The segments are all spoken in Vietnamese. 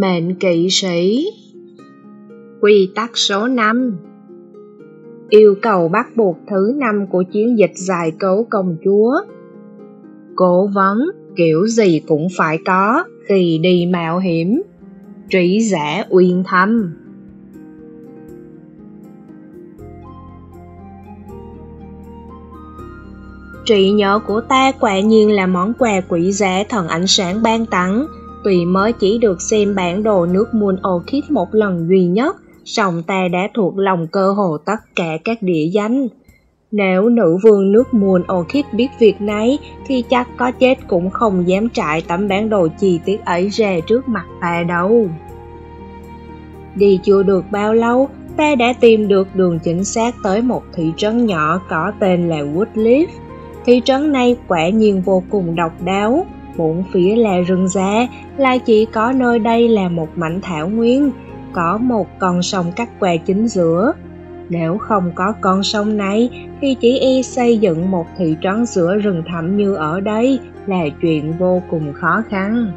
Mệnh kỵ sĩ. Quy tắc số 5 Yêu cầu bắt buộc thứ năm của chiến dịch giải cứu công chúa. Cố vấn, kiểu gì cũng phải có khi đi mạo hiểm. Trí giả uyên thâm. Trí nhớ của ta quả nhiên là món quà quỷ giá thần ánh sáng ban tặng. Tuy mới chỉ được xem bản đồ nước Moon Orchid một lần duy nhất, song ta đã thuộc lòng cơ hồ tất cả các địa danh. Nếu nữ vương nước Moon Orchid biết việc này, thì chắc có chết cũng không dám trại tấm bản đồ chi tiết ấy ra trước mặt ta đâu. Đi chưa được bao lâu, ta đã tìm được đường chính xác tới một thị trấn nhỏ có tên là Woodleaf. Thị trấn này quả nhiên vô cùng độc đáo, bốn phía là rừng già, lại chỉ có nơi đây là một mảnh thảo nguyên, có một con sông cắt qua chính giữa. Nếu không có con sông này, thì chỉ y xây dựng một thị trấn giữa rừng thẳm như ở đây là chuyện vô cùng khó khăn.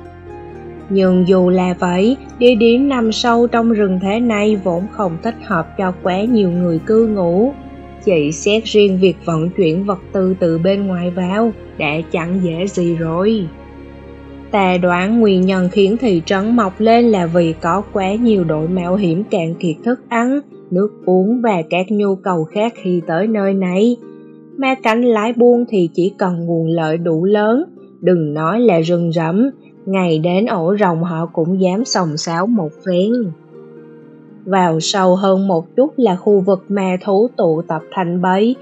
Nhưng dù là vậy, địa điểm nằm sâu trong rừng thế này vốn không thích hợp cho quá nhiều người cư ngụ. Chỉ xét riêng việc vận chuyển vật tư từ bên ngoài vào đã chẳng dễ gì rồi. Tà đoán nguyên nhân khiến thị trấn mọc lên là vì có quá nhiều đội mạo hiểm cạn kiệt thức ăn, nước uống và các nhu cầu khác khi tới nơi này. Ma cảnh lái buôn thì chỉ cần nguồn lợi đủ lớn, đừng nói là rừng rẫm, ngày đến ổ rồng họ cũng dám sòng sáo một phen. Vào sâu hơn một chút là khu vực ma thú tụ tập thành bấy,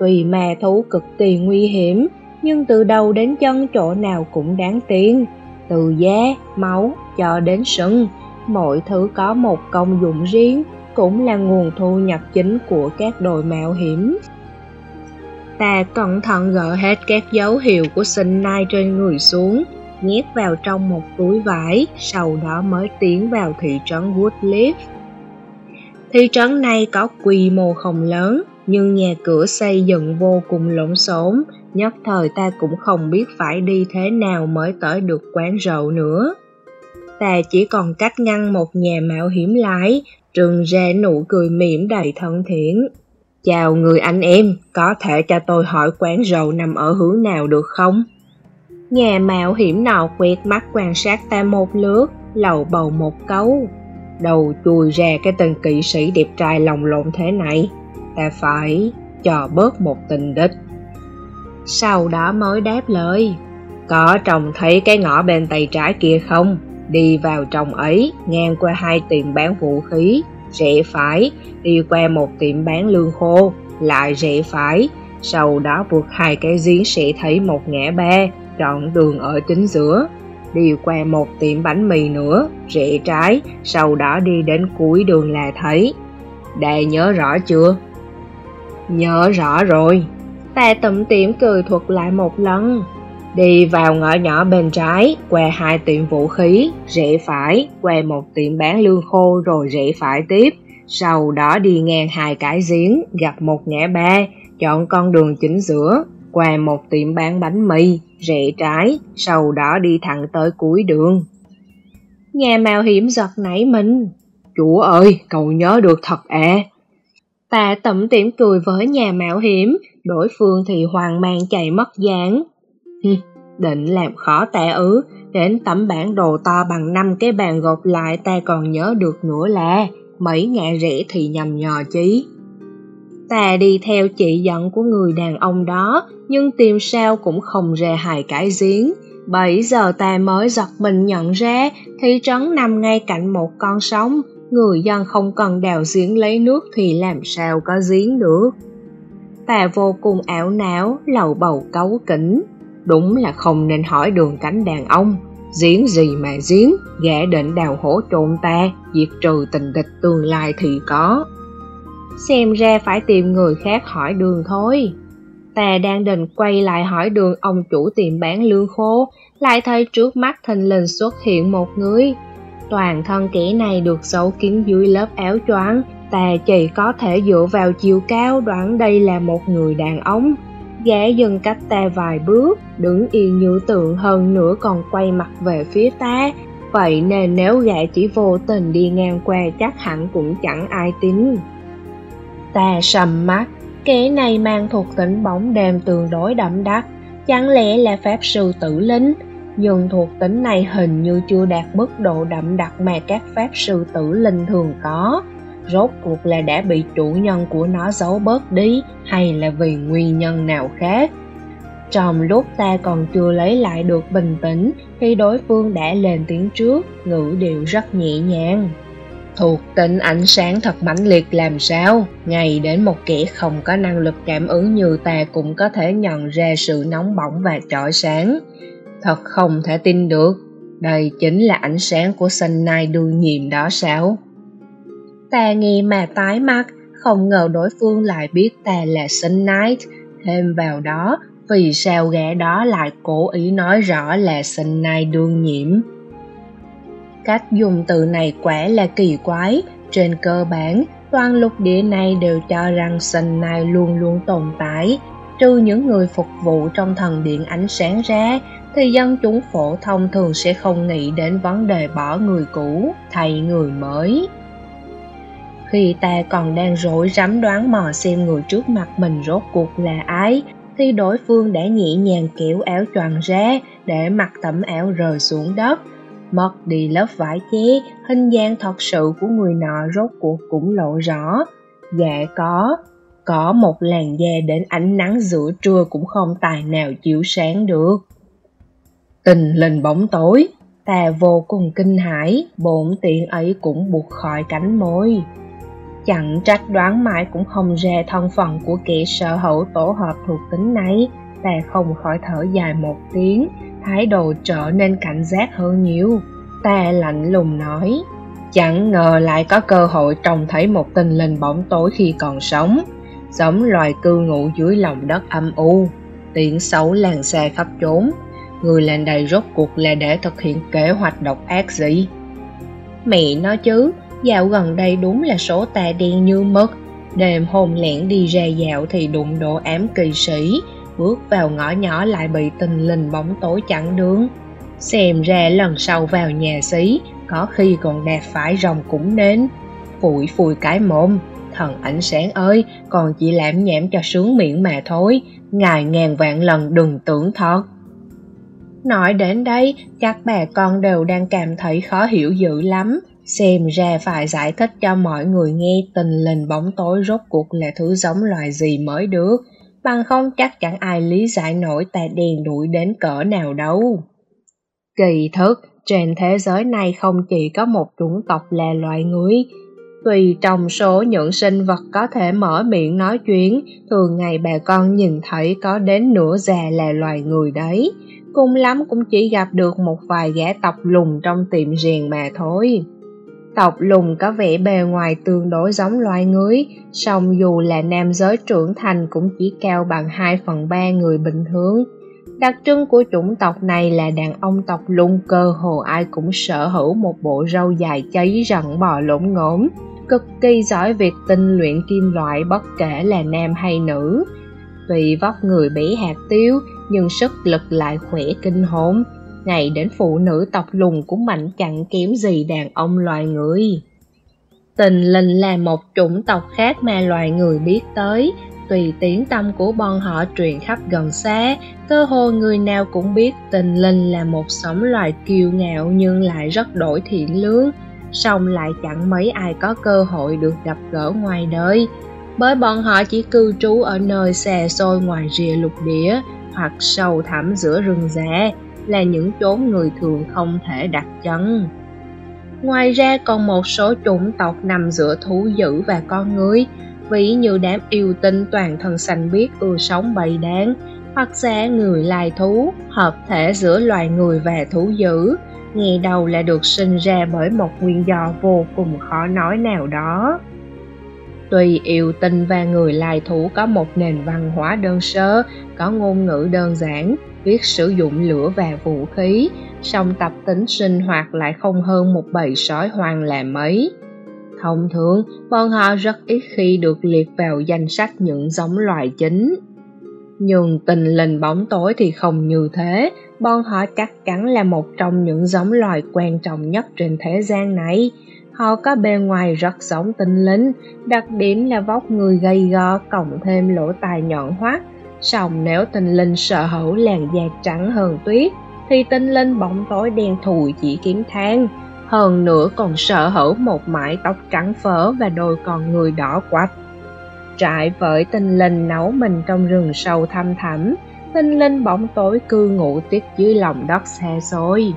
Tuy ma thú cực kỳ nguy hiểm, nhưng từ đầu đến chân chỗ nào cũng đáng tiền, từ da máu cho đến sừng. Mọi thứ có một công dụng riêng, cũng là nguồn thu nhập chính của các đội mạo hiểm. Ta cẩn thận gỡ hết các dấu hiệu của sinh nai trên người xuống, nhét vào trong một túi vải, sau đó mới tiến vào thị trấn woodleaf thị trấn này có quy mô không lớn, nhưng nhà cửa xây dựng vô cùng lộn xộn nhất thời ta cũng không biết phải đi thế nào mới tới được quán rượu nữa. Ta chỉ còn cách ngăn một nhà mạo hiểm lái trừng ra nụ cười mỉm đầy thân thiện. Chào người anh em, có thể cho tôi hỏi quán rượu nằm ở hướng nào được không? Nhà mạo hiểm nọ quẹt mắt quan sát ta một lướt, lầu bầu một câu đầu chui ra cái tên kỵ sĩ đẹp trai lồng lộn thế này. Ta phải cho bớt một tình đích sau đó mới đáp lời? Có trông thấy cái ngõ bên tay trái kia không? Đi vào trong ấy, ngang qua hai tiệm bán vũ khí, rẽ phải, đi qua một tiệm bán lương khô, lại rẽ phải. Sau đó vượt hai cái giếng sẽ thấy một ngã ba trọn đường ở chính giữa. Đi qua một tiệm bánh mì nữa, rẽ trái, sau đó đi đến cuối đường là thấy. Đã nhớ rõ chưa? Nhớ rõ rồi ta tụm tiệm cười thuật lại một lần. Đi vào ngõ nhỏ bên trái qua hai tiệm vũ khí rẽ phải qua một tiệm bán lương khô rồi rẽ phải tiếp. Sau đó đi ngang hai cái giếng, gặp một ngã ba, chọn con đường chính giữa qua một tiệm bán bánh mì rẽ trái, sau đó đi thẳng tới cuối đường. Nhà mạo hiểm giật nảy mình. Chúa ơi, cậu nhớ được thật à? Ta tẩm tiệm cười với nhà mạo hiểm đối phương thì hoang mang chạy mất dáng. Định làm khó ta ứ đến tấm bản đồ to bằng năm cái bàn gộp lại ta còn nhớ được nữa là, mấy ngã rẽ thì nhầm nhò chí. Ta đi theo chỉ dẫn của người đàn ông đó, nhưng tìm sao cũng không ra hài cái giếng. Bảy giờ ta mới giật mình nhận ra thị trấn nằm ngay cạnh một con sóng. Người dân không cần đào giếng lấy nước thì làm sao có giếng được và vô cùng ảo não, lầu bầu cấu kỉnh đúng là không nên hỏi đường cánh đàn ông. Giếng gì mà giếng gã định đào hổ trộn ta, diệt trừ tình địch tương lai thì có. Xem ra phải tìm người khác hỏi đường thôi. Ta đang định quay lại hỏi đường ông chủ tiệm bán lương khô, lại thấy trước mắt thình lình xuất hiện một người. Toàn thân kẻ này được giấu kín dưới lớp áo choàng ta chỉ có thể dựa vào chiều cao đoán đây là một người đàn ông gã dừng cách ta vài bước đứng yên như tượng hơn nữa còn quay mặt về phía ta vậy nên nếu gã chỉ vô tình đi ngang qua chắc hẳn cũng chẳng ai tin. Ta sầm mắt, kẻ này mang thuộc tính bóng đêm tương đối đậm đắc chẳng lẽ là pháp sư tử lính? Nhưng thuộc tính này hình như chưa đạt mức độ đậm đặc mà các pháp sư tử linh thường có. Rốt cuộc là đã bị chủ nhân của nó giấu bớt đi hay là vì nguyên nhân nào khác? Trong lúc ta còn chưa lấy lại được bình tĩnh thì đối phương đã lên tiếng trước, ngữ điệu rất nhẹ nhàng. Thuộc tính ánh sáng thật mãnh liệt làm sao? Ngay đến một kẻ không có năng lực cảm ứng như ta cũng có thể nhận ra sự nóng bỏng và chói sáng. Thật không thể tin được, đây chính là ánh sáng của sân nai đương nhiệm đó sao? Ta nghe mà tái mặt, không ngờ đối phương lại biết ta là Sun Knight. Thêm vào đó, vì sao gã đó lại cố ý nói rõ là Sun Knight đương nhiễm. Cách dùng từ này quả là kỳ quái. Trên cơ bản, toàn lục địa này đều cho rằng Sun Knight luôn luôn tồn tại. Trừ những người phục vụ trong thần điện ánh sáng ra, thì dân chúng phổ thông thường sẽ không nghĩ đến vấn đề bỏ người cũ thay người mới khi ta còn đang rối rắm đoán mò xem người trước mặt mình rốt cuộc là ai, thì đối phương đã nhẹ nhàng kiểu áo choàng ra để mặc tấm áo rơi xuống đất. Mất đi lớp vải che, hình dáng thật sự của người nọ rốt cuộc cũng lộ rõ. Dạ có có một làn da đến ánh nắng giữa trưa cũng không tài nào chiếu sáng được. Tình lên bóng tối, ta vô cùng kinh hãi, bổn tiện ấy cũng buộc khỏi cánh môi chẳng trách đoán mãi cũng không ra thân phận của kẻ sở hữu tổ hợp thuộc tính này, ta không khỏi thở dài một tiếng, thái độ trở nên cảnh giác hơn nhiều. Ta lạnh lùng nói, chẳng ngờ lại có cơ hội trông thấy một tinh linh bóng tối khi còn sống, giống loài cư ngụ dưới lòng đất âm u. Tiếng xấu làng xe khắp chốn, người lên đầy rốt cuộc là để thực hiện kế hoạch độc ác gì? Mẹ nói chứ dạo gần đây đúng là số tà đen như mực. Đêm hôm lẻn đi ra dạo thì đụng độ ám kỳ sĩ, bước vào ngõ nhỏ lại bị tình linh bóng tối chặn đường. Xem ra lần sau vào nhà xí, có khi còn đạp phải rồng cũng nên. Phủi phủi cái mồm, thần ánh sáng ơi, còn chỉ làm nhảm cho sướng miệng mà thôi, ngài ngàn vạn lần đừng tưởng thật. Nói đến đây, các bà con đều đang cảm thấy khó hiểu dữ lắm xem ra phải giải thích cho mọi người nghe tình lình bóng tối rốt cuộc là thứ giống loài gì mới được. Bằng không chắc chẳng ai lý giải nổi tà đèn đuổi đến cỡ nào đâu. Kỳ thực, trên thế giới này không chỉ có một chủng tộc là loài người. Tùy trong số những sinh vật có thể mở miệng nói chuyện, thường ngày bà con nhìn thấy có đến nửa già là loài người đấy. Cùng lắm cũng chỉ gặp được một vài gã tộc lùn trong tiệm rèn mà thôi. Tộc lùng có vẻ bề ngoài tương đối giống loài người, song dù là nam giới trưởng thành cũng chỉ cao bằng 2 phần 3 người bình thường. Đặc trưng của chủng tộc này là đàn ông tộc Lung cơ hồ ai cũng sở hữu một bộ râu dài cháy rận bò lỗn ngỗm, cực kỳ giỏi việc tinh luyện kim loại bất kể là nam hay nữ. Vì vóc người bỉ hạt tiêu, nhưng sức lực lại khỏe kinh hồn, ngày đến phụ nữ tộc lùn cũng mạnh chẳng kém gì đàn ông loài người. Tình linh là một chủng tộc khác mà loài người biết tới, tùy tiếng tâm của bọn họ truyền khắp gần xa, cơ hồ người nào cũng biết tình linh là một sống loài kiêu ngạo nhưng lại rất đổi thiện lương, song lại chẳng mấy ai có cơ hội được gặp gỡ ngoài đời, bởi bọn họ chỉ cư trú ở nơi xa xôi ngoài rìa lục địa hoặc sâu thẳm giữa rừng già là những chốn người thường không thể đặt chân. Ngoài ra còn một số chủng tộc nằm giữa thú dữ và con người, ví như đám yêu tinh toàn thân xanh biếc ưa sống bầy đáng, hoặc giả người lai thú, hợp thể giữa loài người và thú dữ, nghe đầu là được sinh ra bởi một nguyên do vô cùng khó nói nào đó. Tuy yêu tinh và người lai thú có một nền văn hóa đơn sơ, có ngôn ngữ đơn giản, biết sử dụng lửa và vũ khí, song tập tính sinh hoạt lại không hơn một bầy sói hoang là mấy. Thông thường, bọn họ rất ít khi được liệt vào danh sách những giống loài chính. Nhưng tình linh bóng tối thì không như thế, bọn họ chắc chắn là một trong những giống loài quan trọng nhất trên thế gian này. Họ có bề ngoài rất giống tinh linh, đặc điểm là vóc người gầy gò cộng thêm lỗ tai nhọn hoắt. Song nếu tinh linh sở hữu làn da trắng hơn tuyết, thì tinh linh bóng tối đen thùi chỉ kiếm than. Hơn nữa còn sở hữu một mái tóc trắng phở và đôi con người đỏ quạch. Trại với tinh linh nấu mình trong rừng sâu thăm thẳm, tinh linh bóng tối cư ngụ tiết dưới lòng đất xa xôi.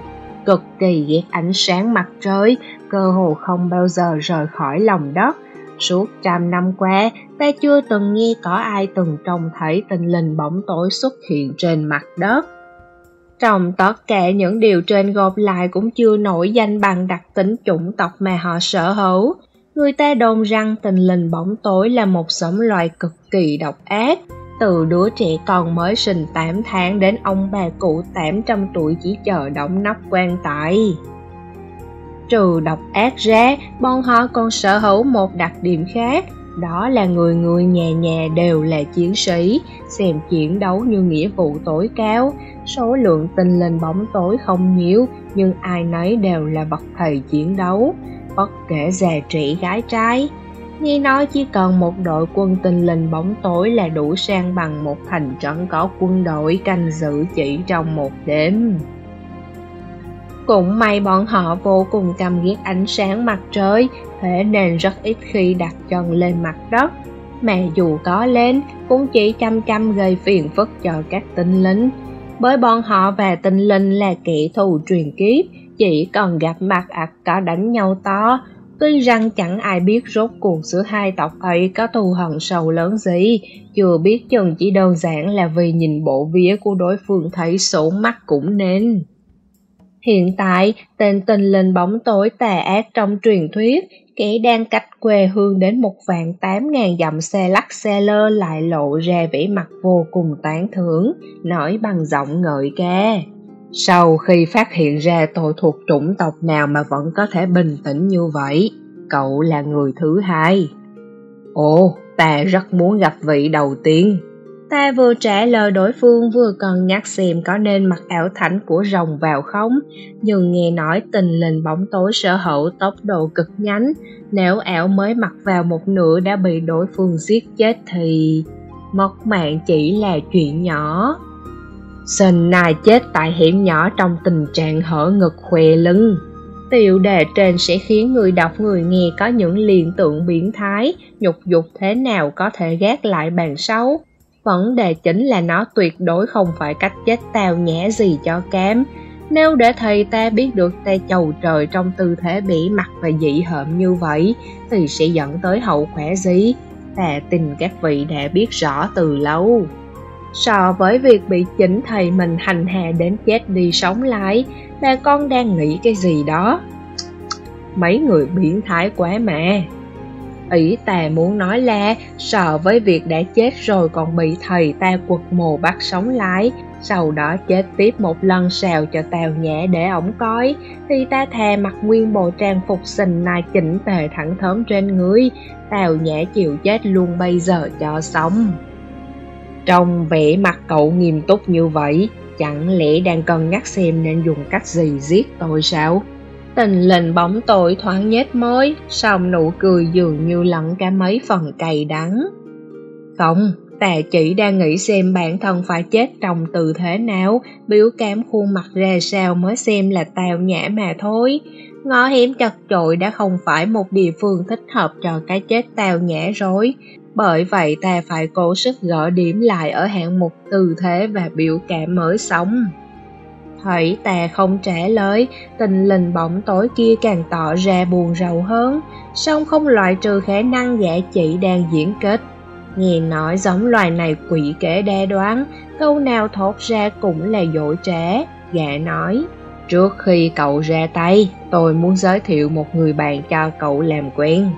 Cực kỳ ghét ánh sáng mặt trời, cơ hồ không bao giờ rời khỏi lòng đất. Suốt trăm năm qua, ta chưa từng nghe có ai từng trông thấy tinh linh bóng tối xuất hiện trên mặt đất. Trong tất cả những điều trên gộp lại cũng chưa nổi danh bằng đặc tính chủng tộc mà họ sở hữu. Người ta đồn rằng tình linh bóng tối là một giống loài cực kỳ độc ác, từ đứa trẻ còn mới sinh 8 tháng đến ông bà cụ 800 tuổi chỉ chờ đóng nắp quan tài. Trừ độc ác ra, bọn họ còn sở hữu một đặc điểm khác, đó là người người nhà nhà đều là chiến sĩ, xem chiến đấu như nghĩa vụ tối cao. Số lượng tinh linh bóng tối không nhiều, nhưng ai nấy đều là bậc thầy chiến đấu, bất kể già trẻ gái trai. Nghe nói chỉ cần một đội quân tinh linh bóng tối là đủ sang bằng một thành trận có quân đội canh giữ chỉ trong một đêm. Cũng may bọn họ vô cùng căm ghét ánh sáng mặt trời, thế nên rất ít khi đặt chân lên mặt đất. Mà dù có lên, cũng chỉ chăm chăm gây phiền phức cho các tinh linh. Bởi bọn họ và tinh linh là kẻ thù truyền kiếp, chỉ cần gặp mặt ạc có đánh nhau to. Tuy rằng chẳng ai biết rốt cuộc giữa hai tộc ấy có thù hận sâu lớn gì, chưa biết chừng chỉ đơn giản là vì nhìn bộ vía của đối phương thấy sổ mắt cũng nên. Hiện tại, tên tình linh bóng tối tà ác trong truyền thuyết, kẻ đang cách quê hương đến một vạn tám ngàn dặm xe lắc xe lơ lại lộ ra vẻ mặt vô cùng tán thưởng, nói bằng giọng ngợi ca. Sau khi phát hiện ra tôi thuộc chủng tộc nào mà vẫn có thể bình tĩnh như vậy, cậu là người thứ hai. Ồ, ta rất muốn gặp vị đầu tiên. Ta vừa trả lời đối phương vừa còn nhắc xem có nên mặc ảo thánh của rồng vào không, nhưng nghe nói tình linh bóng tối sở hữu tốc độ cực nhanh, nếu ảo mới mặc vào một nửa đã bị đối phương giết chết thì mất mạng chỉ là chuyện nhỏ. Sơn Nai chết tại hiểm nhỏ trong tình trạng hở ngực khoe lưng. tiêu đề trên sẽ khiến người đọc người nghe có những liền tượng biến thái, nhục dục thế nào có thể gác lại bàn xấu, Vấn đề chính là nó tuyệt đối không phải cách chết tào nhẽ gì cho kém. Nếu để thầy ta biết được ta chầu trời trong tư thế bỉ mặt và dị hợm như vậy, thì sẽ dẫn tới hậu quả gì? Ta tin các vị đã biết rõ từ lâu. So với việc bị chính thầy mình hành hạ đến chết đi sống lại, bà con đang nghĩ cái gì đó? Mấy người biến thái quá mà. Ý ta muốn nói là sợ với việc đã chết rồi còn bị thầy ta quật mồ bắt sống lại, sau đó chết tiếp một lần xào cho tàu nhẹ để ổng coi, thì ta thè mặc nguyên bộ trang phục xình này chỉnh tề thẳng thớm trên người, tàu nhẹ chịu chết luôn bây giờ cho sống. Trong vẻ mặt cậu nghiêm túc như vậy, chẳng lẽ đang cân nhắc xem nên dùng cách gì giết tôi sao? Tình lình bóng tội thoáng nhếch môi, song nụ cười dường như lẫn cả mấy phần cay đắng. Không, ta chỉ đang nghĩ xem bản thân phải chết trong tư thế nào, biểu cảm khuôn mặt ra sao mới xem là tào nhã mà thôi. Ngõ hiểm chật chội đã không phải một địa phương thích hợp cho cái chết tào nhã rồi. Bởi vậy ta phải cố sức gỡ điểm lại ở hạng mục tư thế và biểu cảm mới sống. Thấy ta không trả lời, tình linh bóng tối kia càng tỏ ra buồn rầu hơn, song không loại trừ khả năng giả chỉ đang diễn kết. Nghe nói giống loài này quỷ kế đa đoán, câu nào thốt ra cũng là dội trá, gã nói. Trước khi cậu ra tay, tôi muốn giới thiệu một người bạn cho cậu làm quen.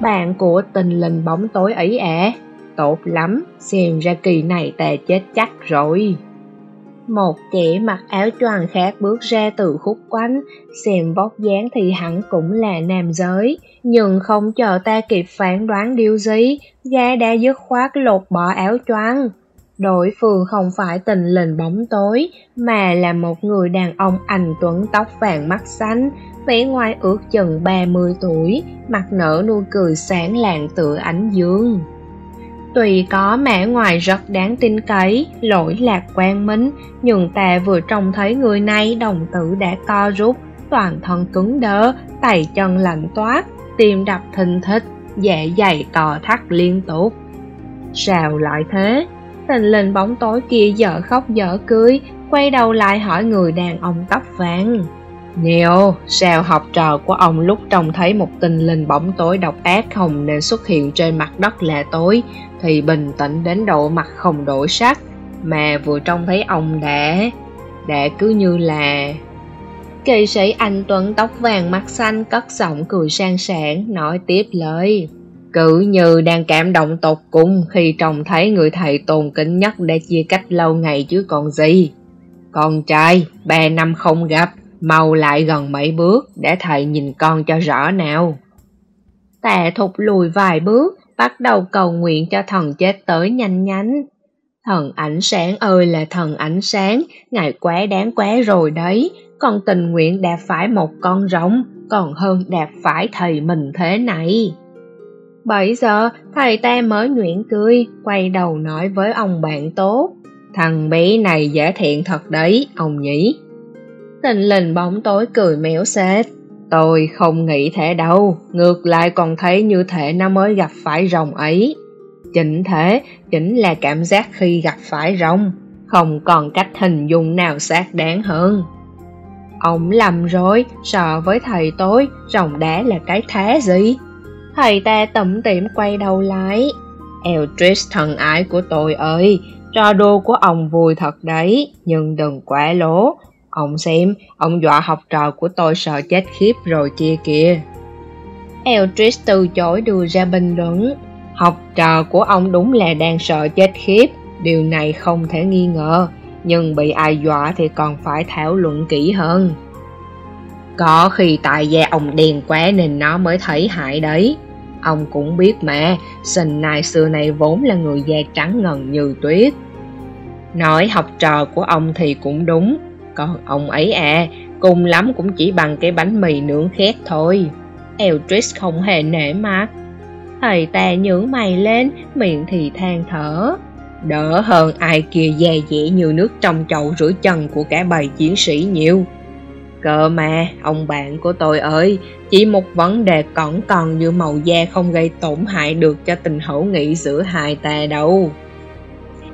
Bạn của tình linh bóng tối ấy à? Tốt lắm, xem ra kỳ này ta chết chắc rồi. Một kẻ mặc áo choàng khác bước ra từ khúc quanh, xem vóc dáng thì hẳn cũng là nam giới, nhưng không chờ ta kịp phán đoán điều gì, gã đã dứt khoát lột bỏ áo choàng. Đối phương không phải tình lình bóng tối, mà là một người đàn ông anh tuấn tóc vàng mắt xanh, vẻ ngoài ước chừng 30 tuổi, mặt nở nụ cười sáng lạng tựa ánh dương. Tuy có mẻ ngoài rất đáng tin cậy, lỗi lạc quan minh, nhưng ta vừa trông thấy người này đồng tử đã co rút, toàn thân cứng đơ, tay chân lạnh toát, tim đập thình thịch, dạ dày cò thắt liên tục. Sao lại thế? Tình linh bóng tối kia dở khóc dở cưới, quay đầu lại hỏi người đàn ông tóc vàng. Neo, sao học trò của ông lúc trông thấy một tinh linh bóng tối độc ác không nên xuất hiện trên mặt đất lạ tối, thì bình tĩnh đến độ mặt không đổi sắc, mà vừa trông thấy ông đã... đã cứ như là... Kỳ sĩ anh Tuấn tóc vàng mắt xanh cất giọng cười sang sảng, nói tiếp lời. Cứ như đang cảm động tột cùng khi trông thấy người thầy tôn kính nhất đã chia cách lâu ngày chứ còn gì. Con trai, ba năm không gặp, mau lại gần mấy bước để thầy nhìn con cho rõ nào. Tạ thục lùi vài bước, bắt đầu cầu nguyện cho thần chết tới nhanh nhánh. Thần ánh sáng ơi là thần ánh sáng, ngài quá đáng quá rồi đấy, con tình nguyện đạp phải một con rồng, còn hơn đạp phải thầy mình thế này. Bây giờ, thầy ta mới nhuyễn cười, quay đầu nói với ông bạn tốt. Thằng bé này dễ thiện thật đấy, ông nhỉ? Tình lình bóng tối cười méo xết. Tôi không nghĩ thế đâu, ngược lại còn thấy như thể nó mới gặp phải rồng ấy. Chính thế, chính là cảm giác khi gặp phải rồng, không còn cách hình dung nào xác đáng hơn. Ông lầm rồi, so với thầy tối, rồng đá là cái thế gì? Thầy ta tẩm tiệm quay đầu lái. Eldritch thần ái của tôi ơi, trò đô của ông vui thật đấy, nhưng đừng quá lố, Ông xem, ông dọa học trò của tôi sợ chết khiếp rồi kia kìa. Eldridge từ chối đưa ra bình luận. Học trò của ông đúng là đang sợ chết khiếp, điều này không thể nghi ngờ, nhưng bị ai dọa thì còn phải thảo luận kỹ hơn. Có khi tại gia ông đèn quá nên nó mới thấy hại đấy. Ông cũng biết mà, sinh nai xưa này vốn là người da trắng ngần như tuyết. Nói học trò của ông thì cũng đúng, còn ông ấy à, cùng lắm cũng chỉ bằng cái bánh mì nướng khét thôi. Eldritch không hề nể mặt. Thầy ta nhướng mày lên, miệng thì than thở. Đỡ hơn ai kia dè dẻ như nước trong chậu rửa chân của cả bầy chiến sĩ nhiều. Cờ mà, ông bạn của tôi ơi, chỉ một vấn đề cỏn còn như màu da không gây tổn hại được cho tình hữu nghị giữa hai ta đâu.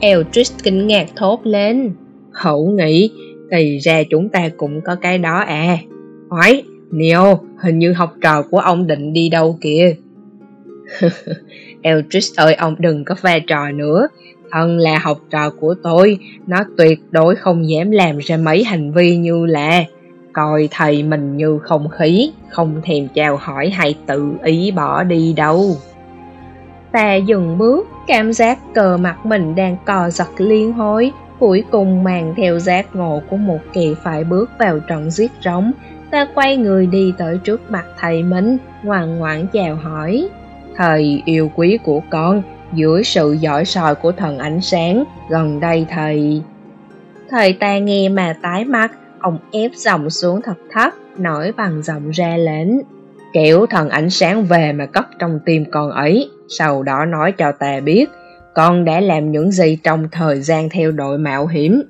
Eldritch kinh ngạc thốt lên. Hữu nghị, thì ra chúng ta cũng có cái đó à. Hỏi, Neo, hình như học trò của ông định đi đâu kìa. Eldritch ơi, ông đừng có pha trò nữa. Thân là học trò của tôi, nó tuyệt đối không dám làm ra mấy hành vi như là coi thầy mình như không khí, không thèm chào hỏi hay tự ý bỏ đi đâu. Ta dừng bước, cảm giác cờ mặt mình đang cò giật liên hối, cuối cùng màng theo giác ngộ của một kẻ phải bước vào trận giết rống ta quay người đi tới trước mặt thầy minh, ngoan ngoãn chào hỏi. Thầy yêu quý của con dưới sự giỏi sòi của thần ánh sáng gần đây thầy. Thầy ta nghe mà tái mắt ông ép giọng xuống thật thấp nói bằng giọng ra lệnh. Kiểu thần ánh sáng về mà cất trong tim con ấy sau đó nói cho ta biết con đã làm những gì trong thời gian theo đội mạo hiểm?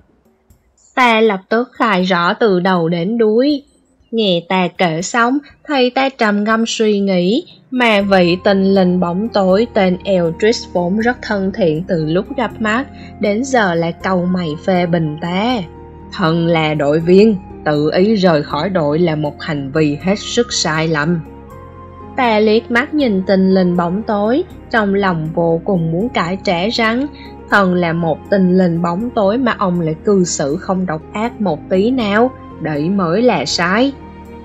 Ta lập tức khai rõ từ đầu đến đuôi. Nghe ta kể xong, thầy ta trầm ngâm suy nghĩ, mà vị tình linh bóng tối tên Eldritch vốn rất thân thiện từ lúc gặp mắt, đến giờ lại cầu mày phê bình ta. Thân là đội viên, tự ý rời khỏi đội là một hành vi hết sức sai lầm. Ta liếc mắt nhìn tình linh bóng tối, trong lòng vô cùng muốn cãi trẻ rắn. Thần là một tình linh bóng tối mà ông lại cư xử không độc ác một tí nào, đấy mới là sai.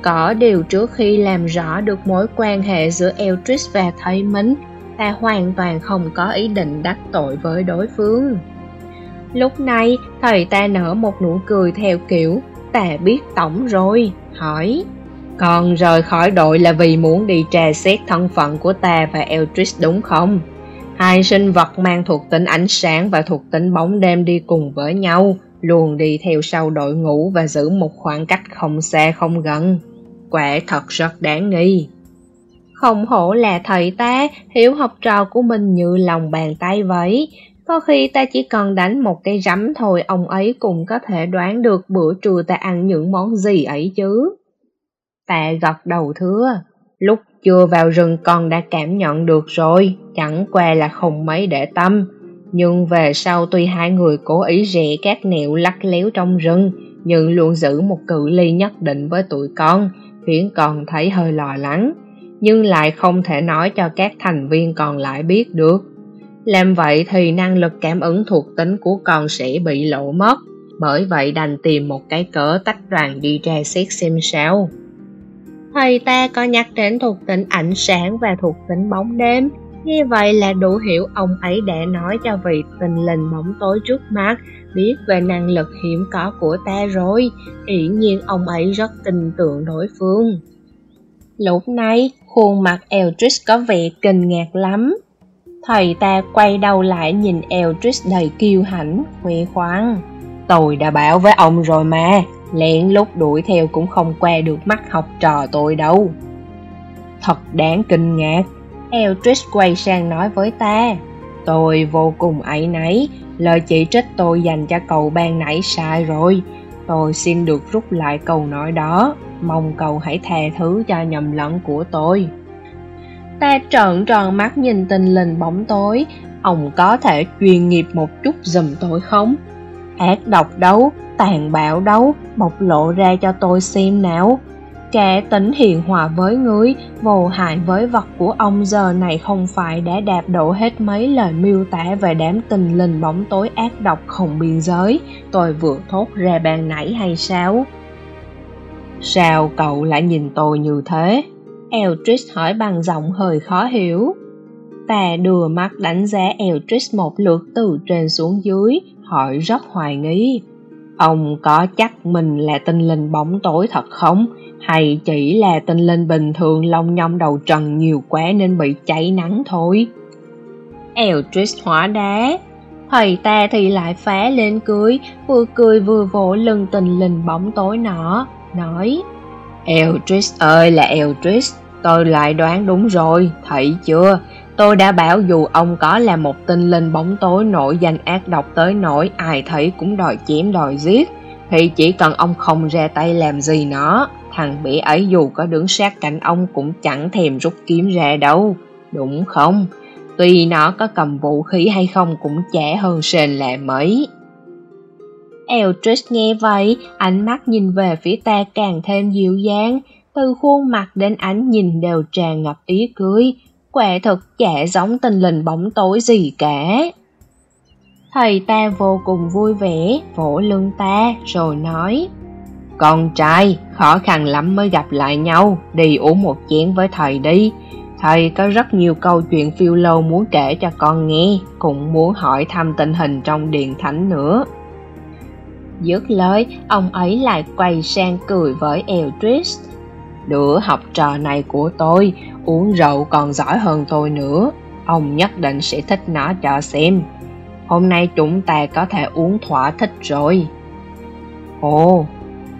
Có điều trước khi làm rõ được mối quan hệ giữa Eldritch và thầy Mính, ta hoàn toàn không có ý định đắc tội với đối phương. Lúc này, thầy ta nở một nụ cười theo kiểu, ta biết tổng rồi, hỏi. Còn rời khỏi đội là vì muốn đi trà xét thân phận của ta và Eldritch đúng không? Hai sinh vật mang thuộc tính ánh sáng và thuộc tính bóng đêm đi cùng với nhau, luôn đi theo sau đội ngũ và giữ một khoảng cách không xa không gần. Quả thật rất đáng nghi. Không hổ là thầy ta, hiểu học trò của mình như lòng bàn tay vậy. Có khi ta chỉ cần đánh một cây rắm thôi ông ấy cũng có thể đoán được bữa trưa ta ăn những món gì ấy chứ. Ta gật đầu thưa, lúc chưa vào rừng con đã cảm nhận được rồi, chẳng qua là không mấy để tâm. Nhưng về sau tuy hai người cố ý rẽ các nẻo lắc léo trong rừng, nhưng luôn giữ một cự ly nhất định với tụi con, khiến con thấy hơi lo lắng, nhưng lại không thể nói cho các thành viên còn lại biết được. Làm vậy thì năng lực cảm ứng thuộc tính của con sẽ bị lộ mất, bởi vậy đành tìm một cái cớ tách đoàn đi tra xét xem sao. Thầy ta có nhắc đến thuộc tính ảnh sáng và thuộc tính bóng đêm, như vậy là đủ hiểu ông ấy đã nói cho vị tình linh bóng tối trước mắt biết về năng lực hiếm có của ta rồi, hiển nhiên ông ấy rất tin tưởng đối phương. Lúc này, khuôn mặt Eldritch có vẻ kinh ngạc lắm. Thầy ta quay đầu lại nhìn Eldritch đầy kiêu hãnh, khoe khoang. Tôi đã bảo với ông rồi mà, lén lúc đuổi theo cũng không qua được mắt học trò tôi đâu. Thật đáng kinh ngạc, Eldritch quay sang nói với ta. Tôi vô cùng ấy nấy, lời chỉ trích tôi dành cho cậu ban nãy sai rồi. Tôi xin được rút lại câu nói đó, mong cậu hãy tha thứ cho nhầm lẫn của tôi. Ta trợn tròn mắt nhìn tình linh bóng tối, ông có thể chuyên nghiệp một chút giùm tôi không? Ác độc đấu, tàn bạo đấu, bộc lộ ra cho tôi xem nào. Kẻ tính hiền hòa với người, vô hại với vật của ông giờ này không phải đã đạp đổ hết mấy lời miêu tả về đám tình linh bóng tối ác độc không biên giới, tôi vừa thốt ra bàn nãy hay sao? Sao cậu lại nhìn tôi như thế? Eldritch hỏi bằng giọng hơi khó hiểu. Ta đưa mắt đánh giá Eldritch một lượt từ trên xuống dưới, hỏi rất hoài nghi. Ông có chắc mình là tinh linh bóng tối thật không? Hay chỉ là tinh linh bình thường lông nhông đầu trần nhiều quá nên bị cháy nắng thôi? Eldritch hóa đá. Thầy ta thì lại phá lên cưới, vừa cười vừa vỗ lưng tình linh bóng tối nọ, nói Eldritch ơi là Eldritch, tôi lại đoán đúng rồi, thấy chưa? Tôi đã bảo dù ông có là một tinh linh bóng tối nổi danh ác độc tới nỗi ai thấy cũng đòi chém đòi giết, thì chỉ cần ông không ra tay làm gì nó, thằng bỉ ấy dù có đứng sát cạnh ông cũng chẳng thèm rút kiếm ra đâu, đúng không? Tuy nó có cầm vũ khí hay không cũng trẻ hơn sền là mấy. Eldritch nghe vậy, ánh mắt nhìn về phía ta càng thêm dịu dàng, từ khuôn mặt đến ánh nhìn đều tràn ngập ý cưới, quả thực chả giống tình linh bóng tối gì cả. Thầy ta vô cùng vui vẻ, vỗ lưng ta, rồi nói Con trai, khó khăn lắm mới gặp lại nhau, đi uống một chén với thầy đi. Thầy có rất nhiều câu chuyện phiêu lâu muốn kể cho con nghe, cũng muốn hỏi thăm tình hình trong điện thánh nữa. Dứt lời, ông ấy lại quay sang cười với Eldritch. Đứa học trò này của tôi, uống rượu còn giỏi hơn tôi nữa. Ông nhất định sẽ thích nó cho xem. Hôm nay chúng ta có thể uống thỏa thích rồi. Ồ,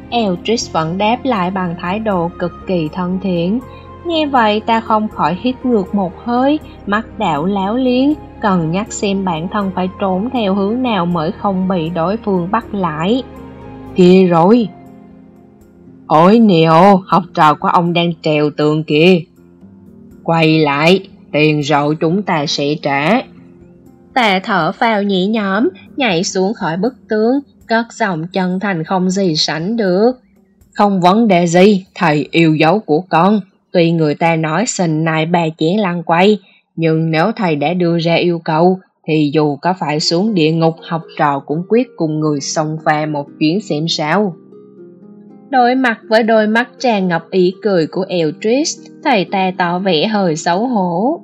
Eldritch vẫn đáp lại bằng thái độ cực kỳ thân thiện. Nghe vậy ta không khỏi hít ngược một hơi, mắt đảo láo liên, cần nhắc xem bản thân phải trốn theo hướng nào mới không bị đối phương bắt lại. Kia rồi! Ôi Neo, học trò của ông đang trèo tường kìa. Quay lại, tiền rượu chúng ta sẽ trả. Tà thở vào nhẹ nhõm, nhảy xuống khỏi bức tường, cất giọng chân thành không gì sánh được. Không vấn đề gì, thầy yêu dấu của con. Tuy người ta nói xin nai ba chén lăn quay, nhưng nếu thầy đã đưa ra yêu cầu, thì dù có phải xuống địa ngục học trò cũng quyết cùng người xông pha một chuyến xem sao. Đối mặt với đôi mắt tràn ngập ý cười của Eldritch, thầy ta tỏ vẻ hơi xấu hổ.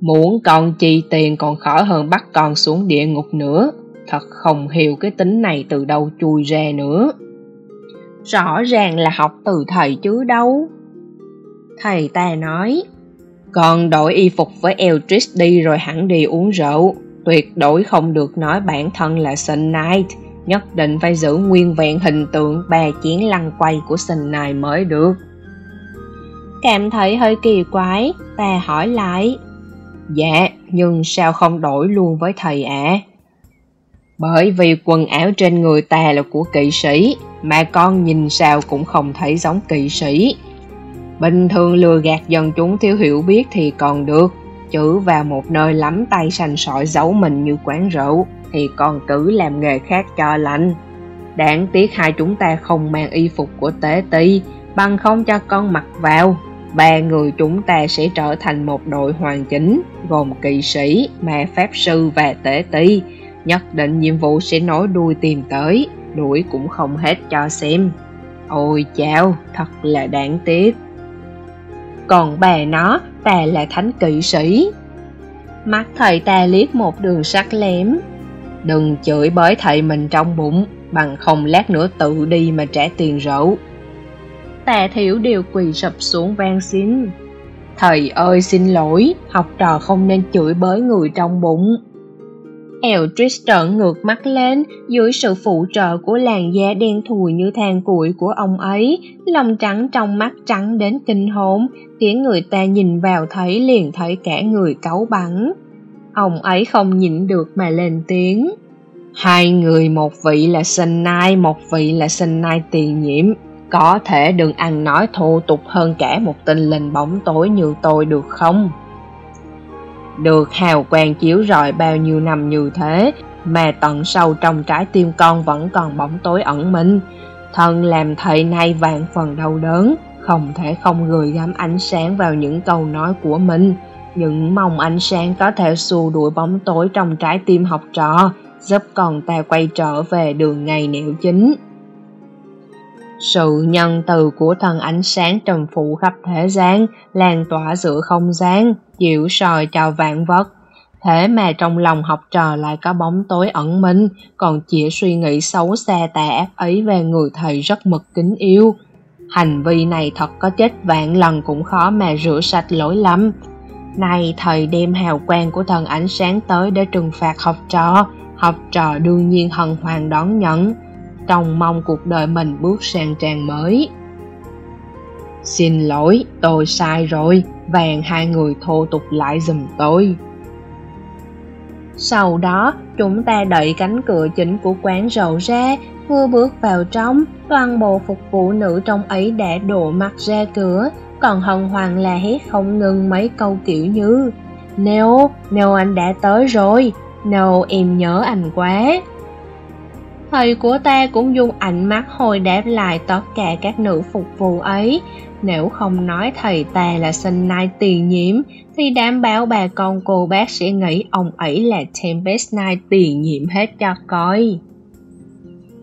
Muốn con chi tiền còn khó hơn bắt con xuống địa ngục nữa. Thật không hiểu cái tính này từ đâu chui ra nữa. Rõ ràng là học từ thầy chứ đâu. Thầy ta nói, còn đổi y phục với Eldritch đi rồi hẳn đi uống rượu tuyệt đối không được nói bản thân là Sun Knight nhất định phải giữ nguyên vẹn hình tượng bè chiến lăn quay của sình này mới được. Cảm thấy hơi kỳ quái, ta hỏi lại. Dạ nhưng sao không đổi luôn với thầy ạ? À? bởi vì quần áo trên người ta là của kỵ sĩ, mà con nhìn sao cũng không thấy giống kỵ sĩ. Bình thường lừa gạt dân chúng thiếu hiểu biết thì còn được, chữ vào một nơi lắm tay sành sỏi giấu mình như quán rượu thì còn cứ làm nghề khác cho lạnh đáng tiếc hai chúng ta không mang y phục của tế ti, bằng không cho con mặc vào. Ba người chúng ta sẽ trở thành một đội hoàn chỉnh, gồm kỵ sĩ, ma pháp sư và tế ti. Nhất định nhiệm vụ sẽ nối đuôi tìm tới, đuổi cũng không hết cho xem. Ôi chao thật là đáng tiếc. Còn bà nó ta là thánh kỵ sĩ. Mắt thầy ta liếc một đường sắc lém đừng chửi bới thầy mình trong bụng bằng không lát nữa tự đi mà trả tiền rượu tà thiểu đều quỳ sập xuống van xin. Thầy ơi xin lỗi học trò không nên chửi bới người trong bụng. Eldritch trợn ngược mắt lên dưới sự phụ trợ của làn da đen thùi như than củi của ông ấy lông trắng trong mắt trắng đến kinh hồn khiến người ta nhìn vào thấy liền thấy cả người cáu bắn ông ấy không nhịn được mà lên tiếng. Hai người, một vị là sinh nai, một vị là sinh nai tiền nhiễm. Có thể đừng ăn nói thô tục hơn cả một tinh linh bóng tối như tôi được không? Được, hào quang chiếu rọi bao nhiêu năm như thế, mà tận sâu trong trái tim con vẫn còn bóng tối ẩn mình. Thân làm thầy nay vạn phần đau đớn, không thể không gửi gắm ánh sáng vào những câu nói của mình những mong ánh sáng có thể xua đuổi bóng tối trong trái tim học trò, giúp con ta quay trở về đường ngày nẻo chính. Sự nhân từ của thần ánh sáng trầm phụ khắp thế gian lan tỏa giữa không gian dịu soi cho vạn vật. Thế mà trong lòng học trò lại có bóng tối ẩn minh còn chỉ suy nghĩ xấu xa tà ác ấy về người thầy rất mực kính yêu. Hành vi này thật có chết vạn lần cũng khó mà rửa sạch lỗi lầm nay thời đêm hào quang của thần ánh sáng tới để trừng phạt học trò. Học trò đương nhiên hân hoan đón nhận. Trông mong cuộc đời mình bước sang trang mới. Xin lỗi, tôi sai rồi. Vàng hai người thô tục lại giùm tôi. Sau đó, chúng ta đẩy cánh cửa chính của quán rượu ra. Vừa bước vào trong, toàn bộ phục vụ nữ trong ấy đã đổ mặt ra cửa còn hân hoàng là hét không ngừng mấy câu kiểu như nếu nếu anh đã tới rồi, nếu em nhớ anh quá. Thầy của ta cũng dùng ánh mắt hồi đáp lại tất cả các nữ phục vụ ấy. Nếu không nói thầy ta là sinh nai tiền nhiễm thì đảm bảo bà con cô bác sẽ nghĩ ông ấy là tempest Nai tiền nhiễm hết cho coi.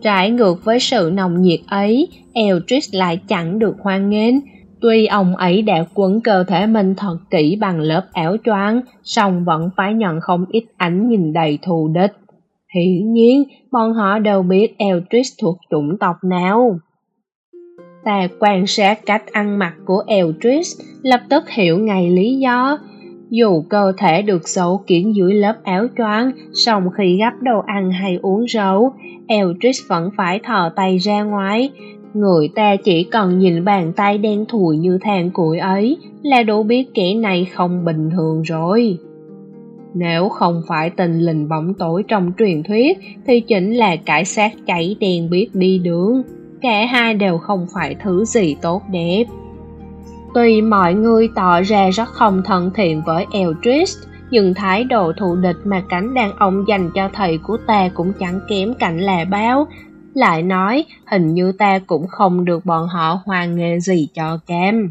Trái ngược với sự nồng nhiệt ấy eldritch lại chẳng được hoan nghênh tuy ông ấy đã quấn cơ thể mình thật kỹ bằng lớp áo choàng song vẫn phải nhận không ít ánh nhìn đầy thù địch Hiển nhiên, bọn họ đều biết Eldritch thuộc chủng tộc nào. Ta quan sát cách ăn mặc của Eldritch, lập tức hiểu ngay lý do. Dù cơ thể được giấu kiển dưới lớp áo choàng, song khi gấp đồ ăn hay uống rượu, Eldritch vẫn phải thò tay ra ngoài. Người ta chỉ cần nhìn bàn tay đen thùi như than củi ấy là đủ biết kẻ này không bình thường rồi. Nếu không phải tình lình bóng tối trong truyền thuyết thì chính là cải sát cháy đèn biết đi đường. Cả hai đều không phải thứ gì tốt đẹp. Tuy mọi người tỏ ra rất không thân thiện với Eldritch, nhưng thái độ thù địch mà cánh đàn ông dành cho thầy của ta cũng chẳng kém cạnh là báo. Lại nói, hình như ta cũng không được bọn họ hoàn nghề gì cho cam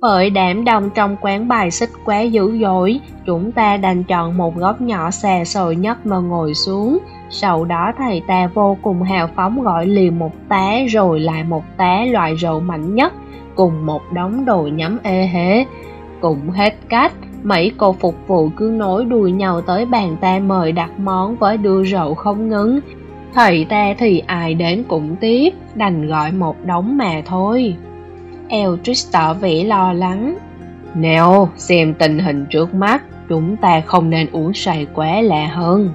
bởi đám đông trong quán bài xích quá dữ dội chúng ta đành chọn một góc nhỏ xà xồi nhất mà ngồi xuống. Sau đó thầy ta vô cùng hào phóng gọi liền một tá rồi lại một tá loại rượu mạnh nhất cùng một đống đồ nhắm ê hế. Cũng hết cách mấy cô phục vụ cứ nối đuôi nhau tới bàn ta mời đặt món với đưa rượu không ngừng thầy ta thì ai đến cũng tiếp đành gọi một đống mà thôi Eldritch tỏ vẻ lo lắng. Nèo, xem tình hình trước mắt, chúng ta không nên uống say quá lạ hơn.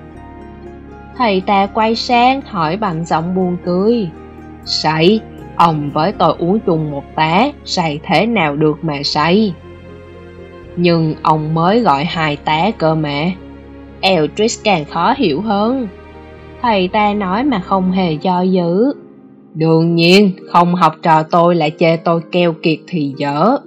Thầy ta quay sang hỏi bằng giọng buồn cười. Say, ông với tôi uống chung một tá, say thế nào được mà say. Nhưng ông mới gọi hai tá cơ mà. eldritch càng khó hiểu hơn. Thầy ta nói mà không hề do dự. Đương nhiên, không học trò tôi lại chê tôi keo kiệt thì dở.